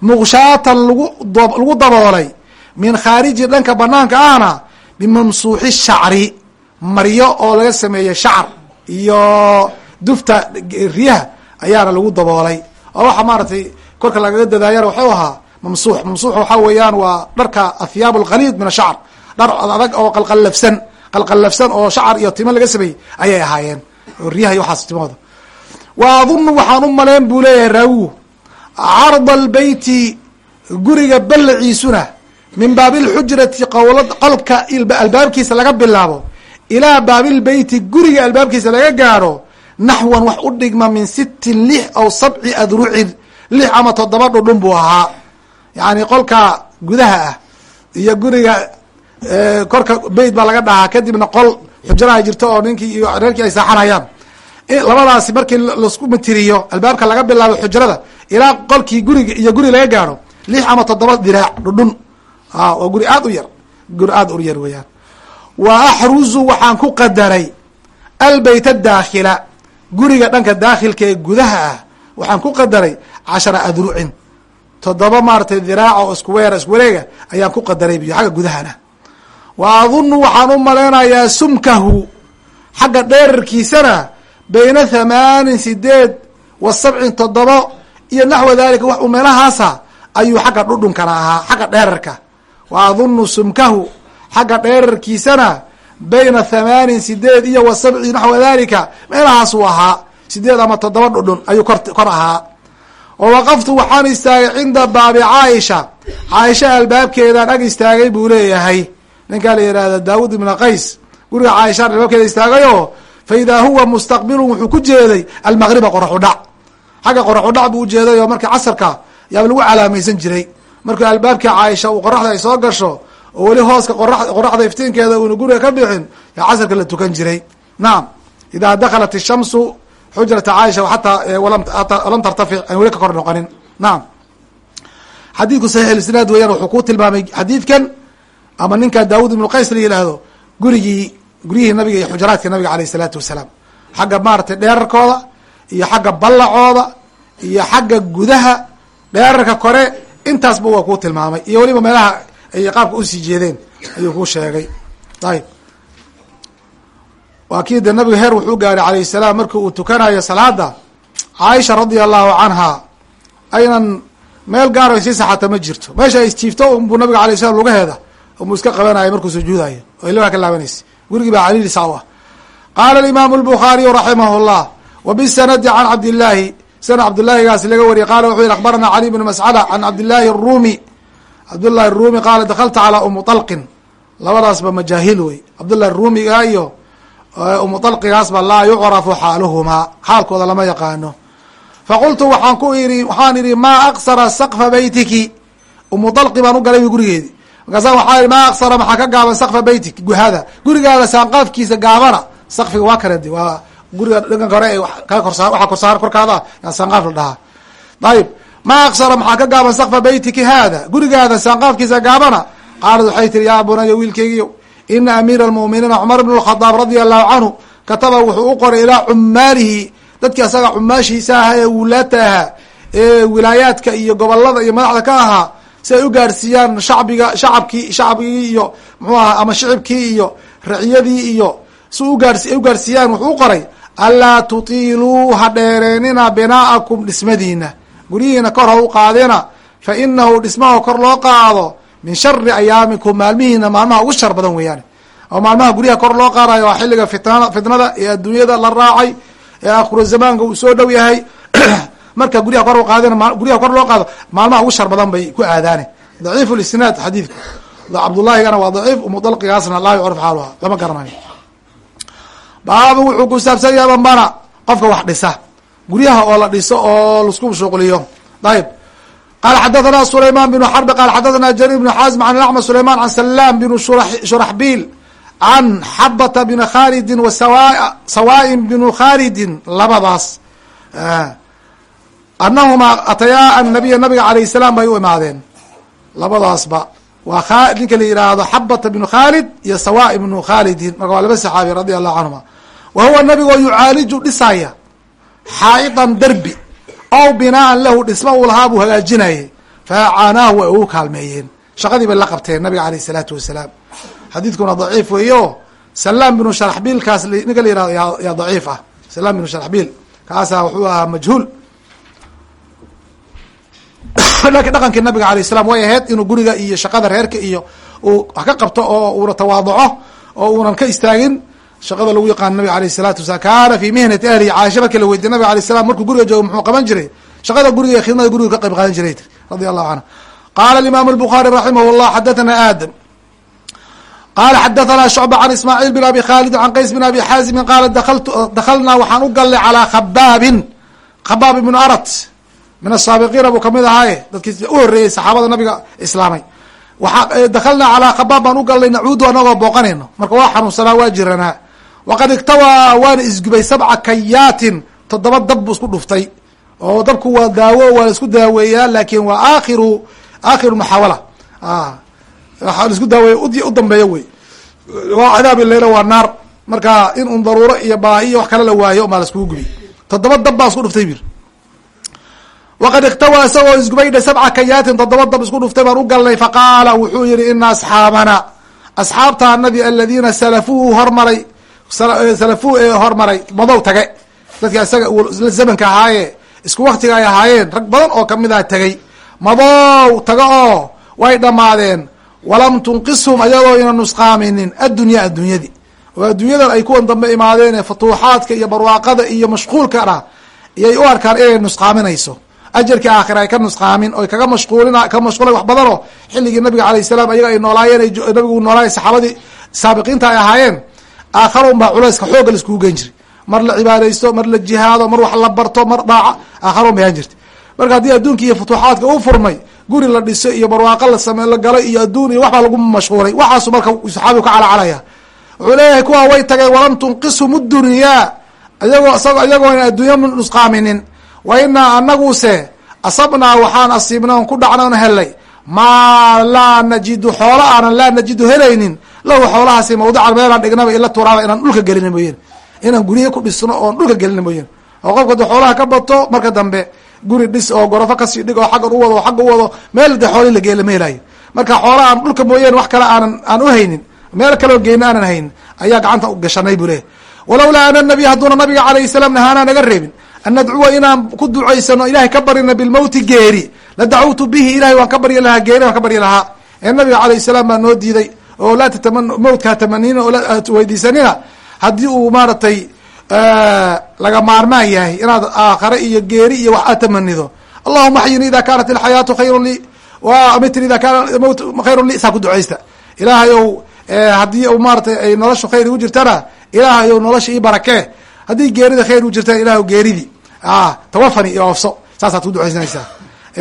Muqshaatan lagu lagu daboolay min khaariji dhanka banaanka ahna bimamsuuxi shacri maryo oo laga sameeyey shacar iyo dufta riyaha ayaana lagu daboolay oo waxa maaratay korka lagaga dadaayana waxuu ahaa mamsuux. Mamsuux waxaa weeyaan waa dharka athyaab alkhaliid min ashacr dhar adag oo qalqallafsan. Qalqallafsan oo shacar iyo timo laga sameeyey ayay ahaayeen. Oo riyaha iyo waxaas timahooda. Wa adunu waxaan u maleyn buu leeyahay raawigu carda albeyti guriga ballaciisuna min baabilxujrati qowla qolka albaabkiisa laga bilaabo ilaa baabilbeyti guriga albaabkiisa laga gaaro naxwan wax u dhigma min sittin lix aw sabci adrucin lix ama toddoba dhudhun buu ahaa yacni qolka gudaha ah iyo guriga korka beyt baa laga dhahaa kadibna qol xujraha jirto oo ninkii iyo reerkii ay saaxanayaan labadaasi markii lasku matiriyo albaabka laga bilaabo xujrada ilaa qolkii guriga iyo guri laga gaaro lix ama toddoba diraac dhudhun waa guri aad u yar guri aad u yar weeyaan wa axruzu waxaan ku qadaray albeyt adaakhila guriga dhanka daakhilka ee gudaha ah waxaan ku qadaray cashara adrucin toddoba maaratay diraac oo isku weer isku wareega ayaan ku qadaray biyo xagga gudahana. Wa adunu waxaan u malaynayaa sumkahu xagga dheerarkiisana bayna thamaanin sideed wa sabcin toddobo iyo naxwa dalika wax u meelahaasa ayuu xagga dhudhunkana ahaa xagga dheerarka. Wa adunu sumkahu xagga dheerarkiisana bayna thamaanin sideed iyo wa sabci naxwa dalika meelahaasuu ahaa sideed ama toddoba dhudhun ayuu kor kor ahaa. Wa waqaftu waxaan istaagay cinda baabi caaisha. Caaisha albaabkeedaan ag istaagay buu leeyahay. Ninkaa la yihahda daawud ibna qays. Guriga caaishaan albaabkeeda istaagayo fa idaa huwa mustaqbilun wuxuu ku jeeday almaqriba qoraxu dhac xagga qoraxu dhac buu ujeeday oo marka casarka yaaba lagu calaamaysan jiray. Markuu albaabkii caaisha uu qoraxda ay soo gasho oo weli hooska qora qoraxda iftiinkeeda uuna guriga ka bixin yaa casarka la tukan jiray. Nacam idaa dakhalat ishamsu xujrata caaisha ataa lam tartafic aan weli ka kor noqonin. Naam. Xadiidku saxiix isnaad weeyaan wuxuu ku tilmaamay xadiidkan ama ninka daawud ibnu qays la yidhaahdo gurigii guryihii nabiga iyo xujaraadka nabiga aleyh isalaatu wasalaam. Xagga maaratay dheerarkooda iyo xagga ballacooda iyo xagga gudaha dheerarka kore intaasba waa kuu tilmaamay. Iyo weliba meelaha ay qaabka u sii jeedeen ayuu kuu sheegay. Ayib waa kii de nabiga heer wuxuu gaaray alayh salaam markii uu tukanayo salaada caaisha radia allahu canha aynan meel gaaro sii saxata ma jirto. Meesha ay isjiifto unbuu nabiga alay slam lugaheeda umuu iska qabanayo markuu sujuudayo oo ilaa ka laabanaysa. Gurigii baa caliili saa u ah. Qaala alimaamu albukhaariyu raximah llah wa bisanadi can cabdillaahi. Sanad cabdillaahigaas laga wariyay qala wuxuu yihi akhbarana cali bn mascada can cabdillaahi arumi cabdullahi arumi qaala dakalta calaa umu talqin. Labadaasba majaahil wey. Cabdullahi arumiga iyo umu talqigaasba laa yucrafu xaaluhumaa. Xaalkooda lama yaqaano. Faqultu waxaan ku ii waxaan idhi maa aqsara sakfa beytiki umu talqi baan u galay gurigeedi. Markaasa waxaa ihi maa aqsara maxaa ka gaaban sakfa beytik guhada gurigaada saanqaafkiisa gaabana sakfiga waa kale waa guriga dhankanka hore ka korsaa waxa korsaar korkaada yaa saanqaaf la dhahaa. Ayib maa aqsara maxaa ka gaaban sakfa beytiki haada? Gurigaada saanqaafkiisa gaabana? Qaalad waxay tihi yaa bunaya wiilkeygiyo ina amiira almu'miniina cumar bn اlkhadaab radia allahu canhu kataba wuxuu u qoray ilaa cumaalihi dadkii asaga cumaashiisa ahaa ee wulaata ahaa ee wilaayaadka iyo gobollada iyo madaxda ka ahaa si ay u gaarsiiyaan shacbiga shacabkii shacbigii iyo muxuu ahaa ama shicibkii iyo raciyadii iyo si ugaars ay u gaarsiiyaan wuxuu u qoray alaa tutiiluu ha dheereenina binaa'akum dhismadiina guryihiina kor ha u qaadina fa inahu dhismaha kor loo qaado min shari ayaamikum maalmihiina maalmaha ugu shar badan weeyaan oo maalmaha guryaha kor loo qaadayo waa xilliga fitnada fitnada ee adduunyada la raacay ee akhiru zamaanka uu soo dhow yahay. Marka guryaha kor qaadina guryaha kor loo qaado maalmaha ugu shar badan bay ku aadaane. Daciif lisnaad xadiidku. Cabdullaahigana waa daciif umudalqigaasna laa yucraf xaaluha lama garanayo. Baabu wuxuu ku saabsan yahay bambana qofka wax dhisa guryaha oo la dhiso oo la isku shuqliyo ayib qala xadathana sulayman bn xarbi qala xadathana jariir bn xaazim an acma sulayman an salam bn shuraxbil can xabata bn khalidin wa sawaain bn khalidin labadaas. Anahumaa atayaa anabiya nabiga alayh salaam bay u imaadeen. Labadaasba. Waa ninka la yihaahdo xabata bnu khalid iyo sawa bnu khalidin marka waa laba saxaabi radi allahu canhuma wa huwa nabigoo yucaaliju dhisaya xaa'idan derbi. Ow binaan lahu dhisma uu lahaa buu hagaajinayay. Faacaanaahu way ugu kaalmeeyeen. Shaqadii bay la qabteen nabiga aleyh isalaatu wasalaam. Xadiidkuna daciif weeyo. Salaam binu sharaxbiilkaas ninka la yihahdo yaa daciif ah. Salaam binu sharaxbiil kaasaa wuxuu ahaa majhuul. Lakin dhaqankii nabiga alayh salam way ahayd inuu guriga iyo shaqada reerka iyo uu ka qabto oo uuna tawaadaco oo uunan ka istaagin shaqada lagu yaqaano nabiga alayh salatu wasalam kaana fi mihnati ahlihi caaisha marka la weydiye nabiga alay salam markuu guriga joogo muxuu qaban jiray. Shaqada guriga ee khidmada guriga ka qayb qaadan jiray radia allahu canhu qala alimaam albukhari raximah llah xadathana aadam. Qala xadathana shucba can ismaaciil bin abi khaalidin can qays bin abi xaazimin qaala dakhalnaa waxaan u galnay calaa khabaabin khabaab ibnu arat. Min asaabiqiina buu ka mid ahaaye dadkii u horreeyey saxaabada nabiga islaamay. Waaa eh, dakhalnaa calaa khabaab baan u galnay nacuudu anagoo booqanayno. Marka waa xanuunsanaa waa jiranaa waqad iktawaa waana isgubay sabca kayaatin. Toddoba dab buu isku dhuftay. Oo dabku waa daawo waa la isku daaweeyaa laakin waa aakhiru aakhiru muxaawala. Waxaa la isku daaweeya u dambeeyo wey. Waa cadaabi leyla waa naar. Marka in un daruuro iyo baahi wax kale la waayo maa la iskugu gubi toddoba dab baa isku dhuftay bir. Waqad iktawaa isagoo isgubaydha sabca kayaatin toddoba dab isku dhuftay baan u galnay. Faqaala wuxuu yihi ina asxaabana. Asxaabtaanadii aladiina salafuu hormaray salafuu ee hormaray. Madow tage dadki isaga zamanka ahaaye isku waktiga ay ahaayeen rag badan oo ka mid ah tegey madow taga oo way dhammaadeen. Walam tunqishum ayagoo ina nusqaaminin addunya addunyadi. Oo adduunyadan ay kuwan dambe imaadeen ee futuuxaadka iyo barwaaqada iyo mashquulkana iyay u arkaan inay nusqaaminayso. Ajarkii aakhira ay ka nusqaamin oy kaga mashquulin ka mashquula wax badanoo xilligii nabiga alayh salaam ayaga ay noolaayeen nabigu noolaay saxaabadii saabiqiinta ay ahaayeen aakhara un baa culayska xoogga la iskugu gen jiray. Mar la cibaadaysto mar la jihaado mar wax la barto mar dhaaca aakhara un bay ahaan jirtay. Marka haddii adduunka iyo futuuxaadka u furmay guri la dhiso iyo barwaaqo la same la galo iyo adduun iyo waxbaa lagu mashquulay waxaasu marka saxaabigu ka calacalaya wuxuu kuwa way tageen walam tunqishum dunyaa iyagoo isagoo iyagoona adduunya nusqaaminin. Wa inaa anaguse asabnaa waxaan asiibnay on ku dhacnay on helay. Maa laa najidu xoola aanan laa najidu helaynin lahu xoolahaasi mawdican meelaan dhignaba ila turaaba inaan dhulka gelina mooyeen. Inaan gurye ku dhisno oon dhulka gelina mooyeen. Oo qofka de xoolaha ka bato marka dambe guri dhis oo gorofo ka sii dhig oo xaggan u wado xagga u wado meel de xoolii la geela ma helaayo marka xoola aan dhulka mooyeen wax kale aanan aan u haynin meel kaleo geyna aanan haynin ayaa gacanta gashanay buu leeyahy walowlaa ana nabiy hadduuna nabiga calayhi salaam nahaanaa naga reebin. An nadcuwa inaan ku ducaysano ilahay ka baryna bilmowti geeri. La dacawtu bihi ilahay waan ka baryi lahaa geeri waan ka baryi lahaa. Ee nabiga calayhi salaam baa noo diiday oo laa tatama mowtka hatamaniina oo weydiisanina haddii uu maaratay laga maarmaan yahay inaad aakhare iyo geeri iyo wax aad tamanido. Allahuma axyini ida kaanat ilxayaatu khayru lii wamitni ida kaana mowt khayru lii saa ku ducaysta. Ilaahay ow haddii u maaratay ay noloshu khayr igu jirtana ilaahay ow nolosha ii barakee haddii geerida khayr igu jirtana ilahay geeridii tawafani iyo oofso saasaad ku ducaysanaysaa.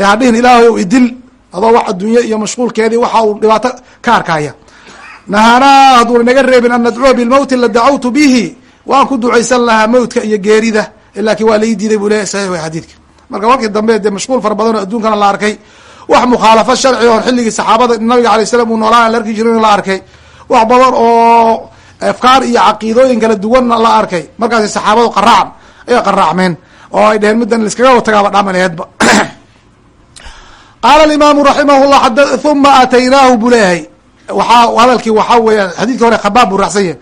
Hadhihin ilaahay ow idil adoo wax adduunye iyo mashquulkeedii waxa uu dhibaato ka arkaya nahaanaa hadduuna naga reebin an nadcuwa bilmowti la dacawtu bihi. Waan ku ducaysan lahaa mowtka iyo geerida. Laakiin waa lai diiday buu leeyahy saxiix way xadiidka. Marka markii dambe dee mashquul fara badan oo adduunkana la arkay wax mukhaalafo sharci oon xilligii saxaabada nabiga alay slam uu noolaan la arki jirin la arkay. Wax badan oo afkaar iyo caqiidooyin kala duwanna la arkay. Markaasi saxaabadu qaraacan ayay qaraacmeen oo ay dheheen middan laiskaga tagaaba dhamaneedba. Qaala alimaamu raximah llah uma aataynaahu buu leeyahay waxaa hadalkii waxaa weeyaan xadiidki hore khabaab buu raacsan yahay.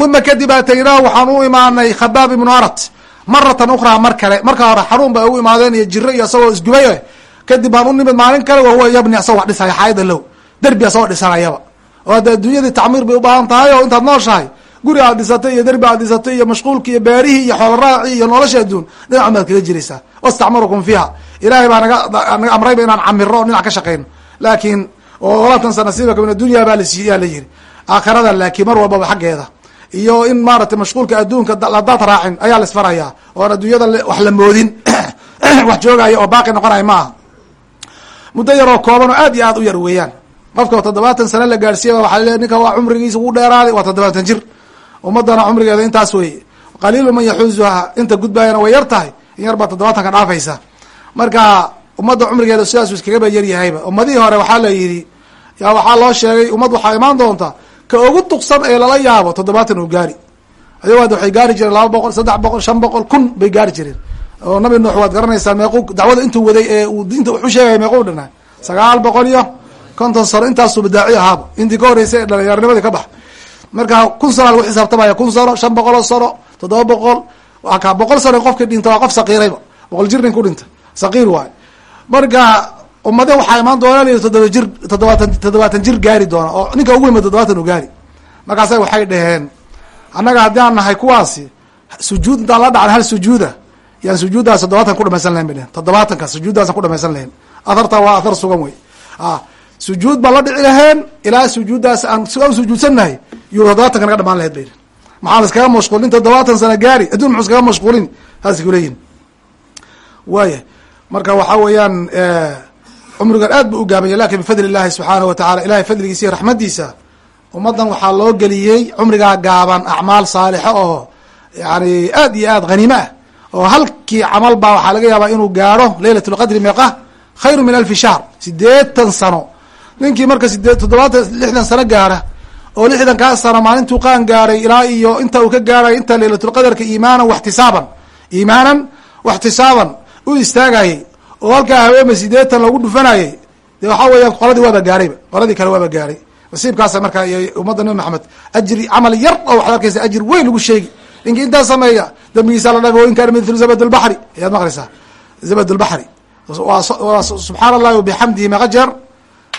Uma kadib aataynaahu waxaan u imaanay khabaab ibnu arat. Maratan ukraa mar kale marka hore xanuun bay ugu imaadeen iyo jiro iyo isagoo isgubay kadib baan u nimid maalin kale wahuwa yabni asagoo wax dhisaya xaayada low derbi asagoo dhisanayaba oo hadda adduunyadii tacmiir bay ubaahan tahay oo intaad nooshahay. Guri aad dhisatay iyo derbi aad dhisatay iyo mashquulki iyo beerihii iyo xoolo raaci iyo nolosha adduun dhinacan baad kaga jiraysaa. Wastacmarukum fiiha. Ilaahay baa naga naga amrayba inaan camiro dhinac ka shaqeyno. Laakiin walaa tansa nasiibaka min addunya baa lasiiyaa la yiri aakhirada laakiin mar walbaba xaggeeda. Iyo in maaratay mashquulka adduunka ladaad raacin ayaa la isfarayaa. Oon adduunyada wax la moodin wax joogaya oo baaqi noqonaya ma aha. Muddo yaroo kooban oo aad iyo aad u yar weeyaan. Qofka toddobaatan sane la gaarsiiyay waxaa laleeyahy ninka waa cumrigiisa ugu dheeraaday waa toddobaatan jir. Ummadana cumrigeeda intaas weye qaliilu man yaxuuzuha inta gudbaayana way yar tahay in yar baa toddobaatanka dhaafaysa. Marka ummadda cumrigeeda sidaasu iskagaba yaryahayba ummadihii hore waxaa la yidhi yaa waxaa loo sheegay ummad waxaa imaan doonta ka ugu duqsan ee lala yaabo toddobaatan uu gaari. Ayagoo hadda waxay gaari jireen laba boqol saddex boqol shan boqol kun bay gaari jireen. Oo nabi nuux waad garanaysaa meequ dacwada intuu waday ee uu diinta wuxu sheegaya meequ dhanaa sagaal boqol iyo konton sano intaasuba daaci ahaaba. Intii ka horreysay ee dhalinyaarnimadii ka bax marka kun sana lagu xisaabtamaya kun sano shan boqoloo sano toddoba boqol. Waa ka boqol sano qofkii dhinta waa qof saqiirayba boqol jir nin ku dhinta. Saqiir waayo marka ummade waxaa imaan doona toddoba jir toddobaatan toddobaatan jir gaari doona oo ninka ugu yimid toddobaatan u gaari. Markaasa waxay dhaheen annaga haddii aan nahay kuwaasi sujuud intaan la dhacan hal sujuuda. Yaan sujuuddaas toddobaatan ku dhamaysan lahayn bay dheheen toddobaatanka ku dhamaysan lahayn. Atharta waa athar sugan wey. A sujuud baan la dhici laheen ilaa sujuuddaas aan aan sujuudsannahay yu toddobaatanka naga dhamaan lahayd bay dhehen maxaa iskaga mashquulin toddobaatan sana gaari? Adduun muxuu iskaga mashquulin? Saasay kuleeyihin waaya marka waxaa weeyaan cumrigan aad bu u gaabanya laakiin bifadli illahi subxaanahu watacala ilahay fadligiisa iyo raxmadiisa ummaddan waxaa loo geliyey cumrigaa gaaban acmaal saalixa oo yani aad iyo aad haniime ah oo halkii camal baa waxaa laga yaabaa inuu gaadho leylat lqadri meeqa khayru min alfi shahr sideetan sano. Ninkii marka sideed toddobaatan lixdan sano gaara oo lixdan kaa sano maalintuu qaan gaaray ilaa iyo inta uu ka gaaray inta leylatulqadarka iimaanan waxtisaaban iimaanan waxtisaaban u istaagayey oo halkaa haweema sideetan lagu dhufanayey de waxaa weeyaan qoladii waaba gaarayba qoladii kale waaba gaaray. Nasiibkaasa markaa iyo ummadda nabi maxamed ajri camal yar oo waxaad arkaysa ajir weyn lagu sheegi ninkii intaa sameeya dambigiisa la dhaafay wain kaana mithlu zabad lbaxri ayaad maqlaysaa? Zabad waa subxaan allahi wabixamdihi meeqa jeer.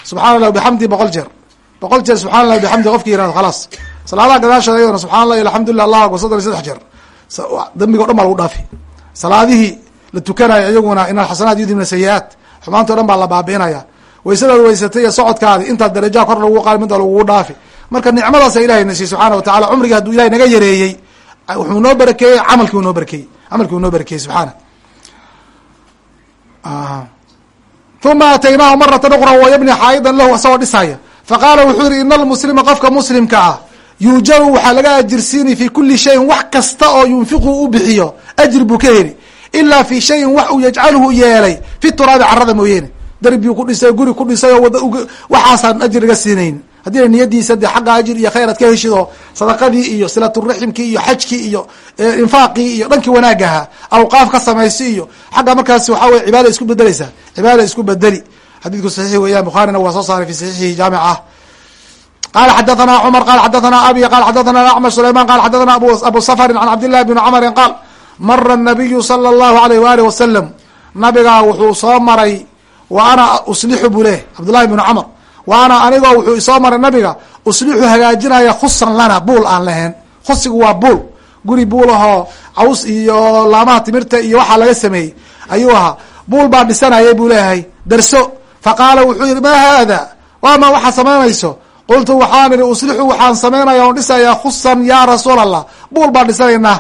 Subxana allah wabixamdihi boqol jeer. Boqol jeer subxana allah wabixamdihi qofki yiraahdo khalaas. Salaadaha gadaashooda iyadana subxana allah alxamdulilah allah akbar soddon iyo saddex jeer dambiga o dhan baa lagu dhaafi. Salaadihii la tukanayo iyaguna in alxasanaat yudhibna sayi-aat xumaanta o dhan baa la baabi'inaya. Waysadaad waysatay iyo socodkaadi intaad darajaha kor lagu qaali midda lagugu dhaafi. Marka nicmadaasa ilahay na siiyey subxana wa tacala cumriga hadduu ilahay naga yareeyey wuxuu noo barakeeyey camalkii noo barakeeyey camalkii u barakeeyey subxaana. Uma ataynaahu maratan uqra wa yabni xaa'idan lahu isagoo dhisaya. Faqaala wuxuu yihi ina almuslima qofka muslimka ah yuujabu waxaa laga ajirsiinay fi kuli shayin wax kasta oo yunfiqu u bixiyo ajri buu ka heli ilaa fi shayin wax uu yajcaluhu yeelay fi turaabi carada mooyeene. Darbiu ku dhisay guri ku dhisay oo waxaasaan ajir siinayn. Haddii ay niyadiisa de xagga ajir iyo khayr ka heshido sadaqadii iyo silaturaximkii iyo xajkii iyo infaaqii iyo dhankii wanaagaha awqaaf ka samaysi iyo xagga markaas waxa weye cibaada isku bedeleysaa cibaada isku bedeli xadiidku saxiix weeyaan bukhaarina waa soo saaray fi saxiixihi jaamic ah qala xadathana cumar qala xadathana abi qala xadathana acmash sulayman qala xadathana abu safrin can cabdillahi bni cumari qaal mara nabiyu sala allahu alayh waalih wasalam nabigaa wuxuu soo maray wa ana uslixu buu leh cabdullahi bni cumar wa ana anigoo wuxuu isoo maray nabiga uslixu hagaajinaya khusan lana buul aan lahayn. Khusigu waa buul. Guri buulahoo caws iyo laamaha timirta iyo waxaa laga sameeyey. Ayuu ahaa. Buul baan dhisanayay buu leeyahay. Darso. Faqaala wuxuu yihi ma haada? Waa ma waxaa samaynayso? Qultu waxaan ihi uslixu waxaan samaynaya on dhisayaa khusan ya rasuul allah buul baan dhisanaynaa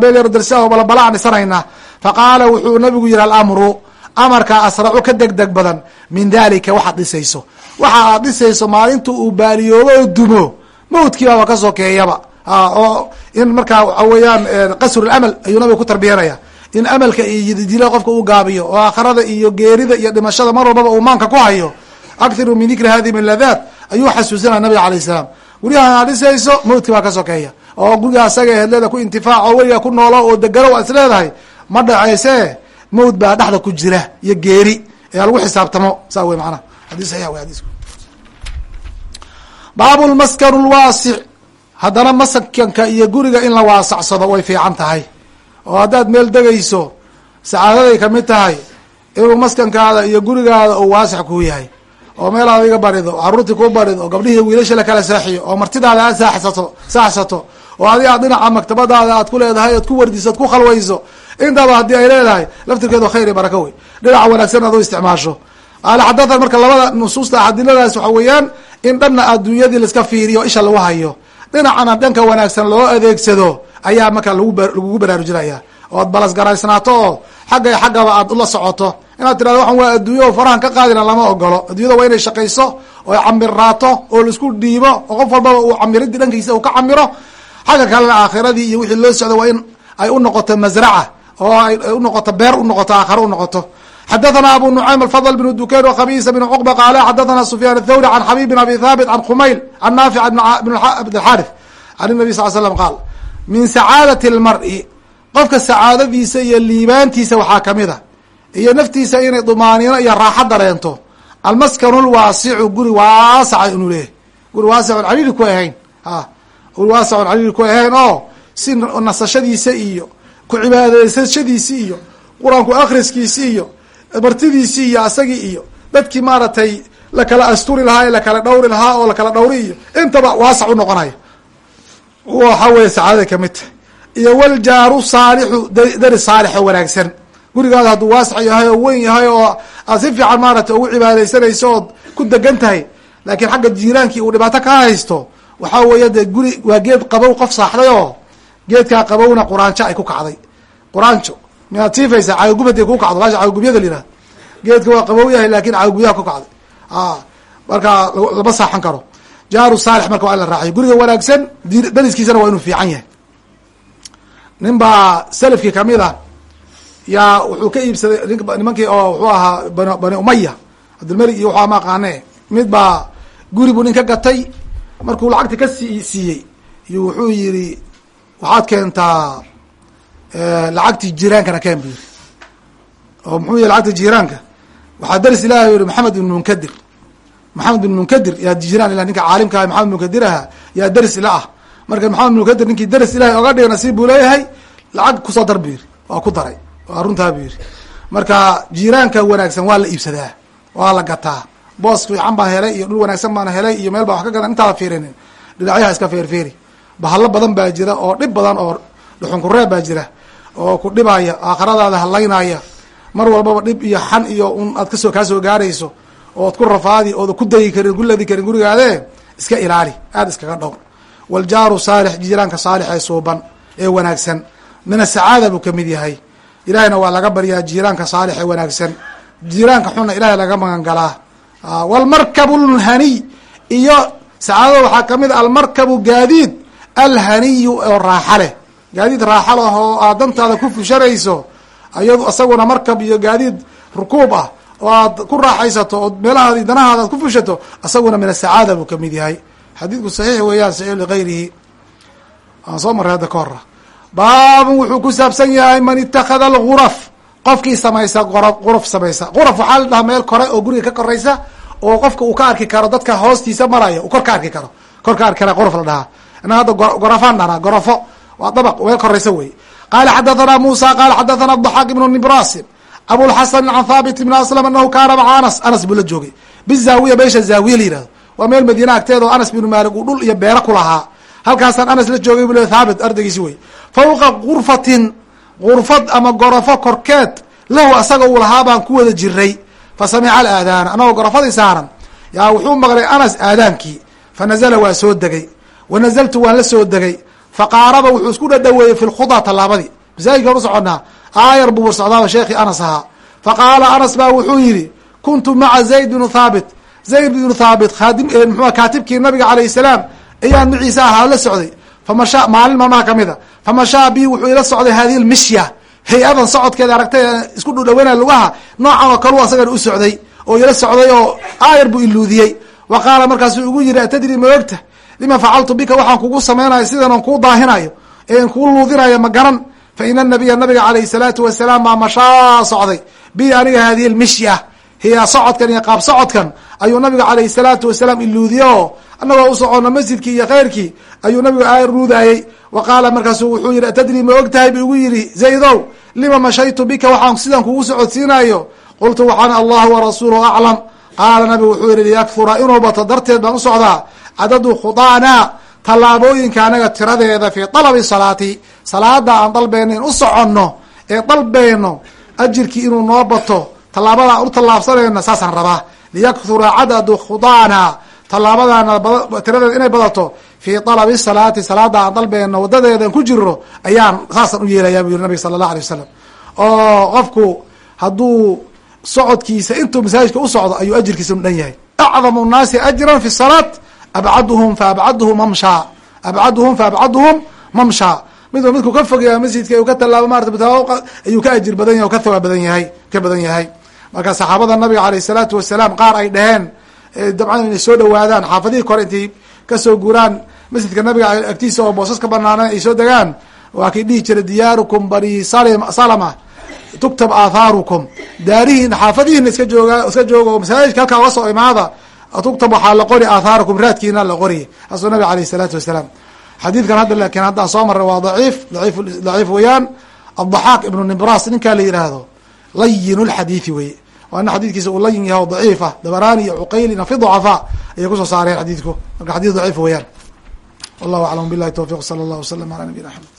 beel yar darsa balabala aan dhisanaynaa faqaala wuxuu nabigu yihi alamru amarka asracu ka deg deg badan min dalika waxaad dhisayso. Waxa aad dhisayso maalinta uu baaliyoobo oo dumo. Mawdkiibaaba ka sokeeyaba oo in markaa waxa weeyaan qasrulamal ayuu nabiga ku tarbiyanaya in amalka iyo dila qofka u gaabiyo oo aakhirada iyo geerida iyo dhimashada mar walbaba uu maanka ku hayo. Akhiru min dikri hadi min ladaat ayuu xasuusinaya nabiga alayh salaam guryahan dhisayso mawdkii baa ka sokeeya oo guriga asaga hedleeda ku intifaac oo weliga ku noolo oo degano waa is leedahay ma dhacayse mawd baa dhexda ku jira iyo geeri. Ee lagu xisaabtamo saa wey manaa haddii saxiix wey hadisku baabu lmaskan lwaasic haddana maskanka iyo guriga in la waasacsado way fiican tahay. Oo haddaad meel degayso sacaadaday ka mid tahay inuu maskankaada iyo gurigaada uu waasic kuu yahay oo meel aad iga barido oo caruurtii kuu barido oo gabdhihii wiilasha lakala saaxiyo oo martidaada aad saaxsato saaxsato oo adiga aad dhinaca maktabadaada aad ku leedahay oad ku wardiso ad ku khalwayso intaba haddii ay leedahay laftirkeedu khayr iyo baraka wey dhinaca wanaagsan aad u isticmaasho qaala marka labada nusuusta axadiladaas waxa weeyaan in dhanna adduunyadii laiska fiiriyo isha lagu hayo. Dhinacana dhanka wanaagsan loo adeegsado ayaa marka lagu lagugu baraarujinaya ood balasgaraysnaato oo xagga xaggaba aad ula socoto inaad tirahdo waxan waa adduunya oo farahan ka qaadina lama ogolo adduunyada waa inay shaqayso oo camiraato oo la isku dhiibo oo qof walbaba uu camiridii dhankiisa uu ka camiro. Xagga kalena aakhiradii iyo wixii loo socdo waa in ay unoqoto masraca oo ay unoqoto beer unoqoto aakhare unoqoto xadathana abu nucaym alfadl bn dukayn wkhabisa bn cuqba qaala xadathana sufyaan athawri can xabib bin abi thaabit can khumayl can naafic bn xaarith can nabi sal slam qaal min sacaadati lmari qofka sacaadadiisa iyo liibaantiisa waxaa ka mid a iyo naftiisa inay dumaaniino iyo raaxo dareento. Almaskanu lwaasicu guri waasaca inuu leeyahy guri waasicon caliili ku ahayn. A guri waasicon caliili ku ahayn oo si nasashadiisa iyo ku cibaadaysashadiisi iyo qur'aanku akhriskiisi iyo martidiisii iyo asagii iyo dadkii maaragtay lakala asturi lahaa ee lakala dhawri lahaa oo lakala dhawri iyo intaba waasac unoqonaya waxa weye sacaadada ka mid tahay iyo waljaaru saalixu dari saalix oo wanaagsan gurigaada hadduu waasac yahay oo weyn yahay oo aad si fiican maaragtay ugu cibaadaysanayso ood ku degan tahay laakiin xagga jiiraankii uu dhibaato ka haysto waxaa weeye dee guri waa geed qabow qof saaxday oo geedkaa qabowna quraanjo ay ku kacday. Quraanjo. Miaad siifaysaa caagagub haday ku kacdo baasha caagagubyada layihahdo geedka waa qabow yahay laakiin caagagubyaha ku kacday. Marka lama saaxan karo. Jaaru saalix marka waa in la raaciyo guriga wanaagsan dariskiisana waa inuu fiican yahay. Nin baa selafkii ka mid a yaa wuxuu ka iibsaday nimankii oo wuxuu ahaa ban bani umaya cabdilmalik iyo waxaa ma aqaane mid baa guri buu nin ka gatay markuu lacagti ka si siiyey iyo wuxuu yiri waxaad keentaa lacagtii jiraankana keen bu yiri oo muxuu yihi lacagta jiraanka waxaa daris ilahi yihi maxamed ibn munkadir maxamed ibn munkadir yaa jiraan ila ninka caalimka ah maxamed munkadir aha yaa daris ila ah. Marka maxamed munkadir ninkii daris ilahay oga dhiga nasiib buu leeyahay lacag ku soo dar bu yiri waa ku daray runtaa bu yiri marka jiraanka wanaagsan waa la iibsadaa waa la gataa. Boos fiican baan helay iyo dhul wanaagsan baan helay iyo meel baa wax ka gadan intaada fiirinin dhinacyaha iska feerfeeri bahalo badan baa jira oo dhib badan oo dhuxunkureeb baa jira oo ku dhibaya aakhiradaada halaynaya. Mar walbaba dhib iyo xan iyo un aad ka soo kaasoo gaarayso ood ku rafaadi ooda ku dayi karin ku ladi karin gurigaade iska ilaali aada iskaga dhowr. Waljaaru saalix jiiraanka saalix ee suuban ee wanaagsan. Min asacaada buu ka mid yahay ilahayna waa laga baryaa jiiraanka saalix ee wanaagsan. Jiiraanka xunna ilahay laga magan galaa walmarkabu lhaniy iyo sacaadada waxaa ka mid a almarkabu gaadiid alhaniyu oo raaxa leh. Gaadiid raaxa leh oo aad dantaada ku fushanayso ayadu isaguna markab iyo gaadiid rukuub ah. Oo aad ku raaxaysato oo meelahaadi danahaada aad ku fushato isaguna min asacaada buu ka mid yahay. Xadiidku saxiix weeyaan saxiix ligayrihi aan soo marray hadda ka hora baabun wuxuu ku saabsan yahay man itakada alguraf qofkii samaysa quraf samaysa. Quraf waxaa la dhahaa meel kore oo guriga ka koraysa oo qofka uu ka arki karo dadka hoostiisa maraya kor ka arki karo. Kor ka arki kara quraf la dhahaa. Inaa hadda gorafaan dhanaa gorafo waa dabaq meel koraysa wey. Qala xadathana musa qala xadathana abdaxaaq ibnu nibrasin abulxasan can thaabit ibn aslam anahu kaana maca anas anas buu la joogay. Bizaawiya meesha zaawiya la yihahdo waa meel madiina agteeda oo anas binu maalik uu dhul iyo beero ku lahaa. Halkaasaan anas la joogay bu le thaabit ardaygiisi wey fawqa gurfatin gurfad ama gorofo korkeed lahu asaga uu lahaa baan ku wada jiray fa samica alaadaana anagoo gorofadii saaran. Yaa wuxuu maqlay anas aadaankii. Fa nazala waa soo degay. Wa nazaltu waan la soo degay. Faqaaraba wuxuu isku dhadhaweeyey fi lkhuda tallaabadii. Masaajidkaan u soconaa aayar buu socdaaba sheekii anas ahaa. Faqaala anas baa wuxuu yidhi kuntu maca zayd bnu thaabit. Zayd bnu thaabit khaadim mxua kaatibkii nabiga calayh salaam ayaan maciisa ahaa la socday maalin maalmaha a. Famashaa bi wuxuu ila socday hadihi lmishya hay'adan socodkeeda aragtay isku dhudhaweynaya lugaha. Noocan oo kalu asagan u socday oo ila socday oo aayar buu iluudiyey wa qaala markaasuu igu yidhi atadri ma ogta? Lima facaltu bika? Waxaan kugu samaynayo sidan on kuu daahinayo. Ee kuu luudinayo ma garan. Fa ina nabiya nabiga calayh salaatu wasalaam baa mashaa socday. Bi aniga hadihi lmishya hiya socodkan iyo qaab socodkan ayuu nabiga calayhi salaatu wasalaam iluudiye oo annagoo u socono masjidkii iyo khayrkii ayuu nabigu aayar ruudayey. Wa qaala markaasu wuxuu yihi atadri ma og tahay bu igu yidhi zaydow lima mashaytu bika? Waxaan sidan kugu socodsiinayo qultu waxaan allahu warasuuluhu aclam. Qaala nabigu wuxuu yihi liyakfura inuu bato darteed baan u socdaa. Cadadu khudaana tallaabooyinka anaga tiradeeda fii dalabi salaati salaada aan dalbeyno in u soconno ee dalbeyno ajirkii inuu noo bato tallaabada aan u tallaabsanayno saasaan rabaa liyakthura cadadu khudaana tallaabadaana tiradeeda inay badato fii dalabi salaati salaada aan dalbeyno wadadeedan ku jiro ayaan saasaan u yeelayaa bu yiri nabiga sala allah alay wasalam oo qofku hadduu socodkiisa intuu masaajidka u socdo ayuu ajirkiisa u dhan yahay acdamu nnaasi ajran fi salaat abcaduhum faabcaduhum mamsha abcaduhum faabcaduhum mamsha midba midku ka fogaya masjidka u ka tallaabo maarata ayuu ka ajir badan yahay o ka thawaab badan yahay ka badan yahay marka saxaabada nabiga alayh salaatu wasalaam qaar ay dheheen dabcan inay soo dhawaadaan xaafadihii kore intay ka soo guuraan masjidka nabiga agtiisa oo boosas ka banaaneen ay soo degaan waa kii dhihi jiray diyaarukum bani salama tuktab aathaarukum daarihiina xaafadihiina iska jooga iska jooga oo masaajidka halkaa uga soo imaada tuktab waxaa la qori aathaarakum raadkiina la qori. Taasuu nabiga alayh isalaatu wasalaam. Xadiidkan hadda laakiin haddaan soo marray waa daciif daciif daciif weeyaan. Addaxaaq ibnu nibras ninkaa la yidhaahdo layin lxadiidi weye waa ina xadiidkiisa uu layin yahay o daciif ah. Dabarani iyo cuqaylina fi ducafaa ayay ku soo saareen xadiidku. Marka xadis daciif weeyaan. Wallahu aclam billahi towfiq sala allah wasalam ala nabiyina axmed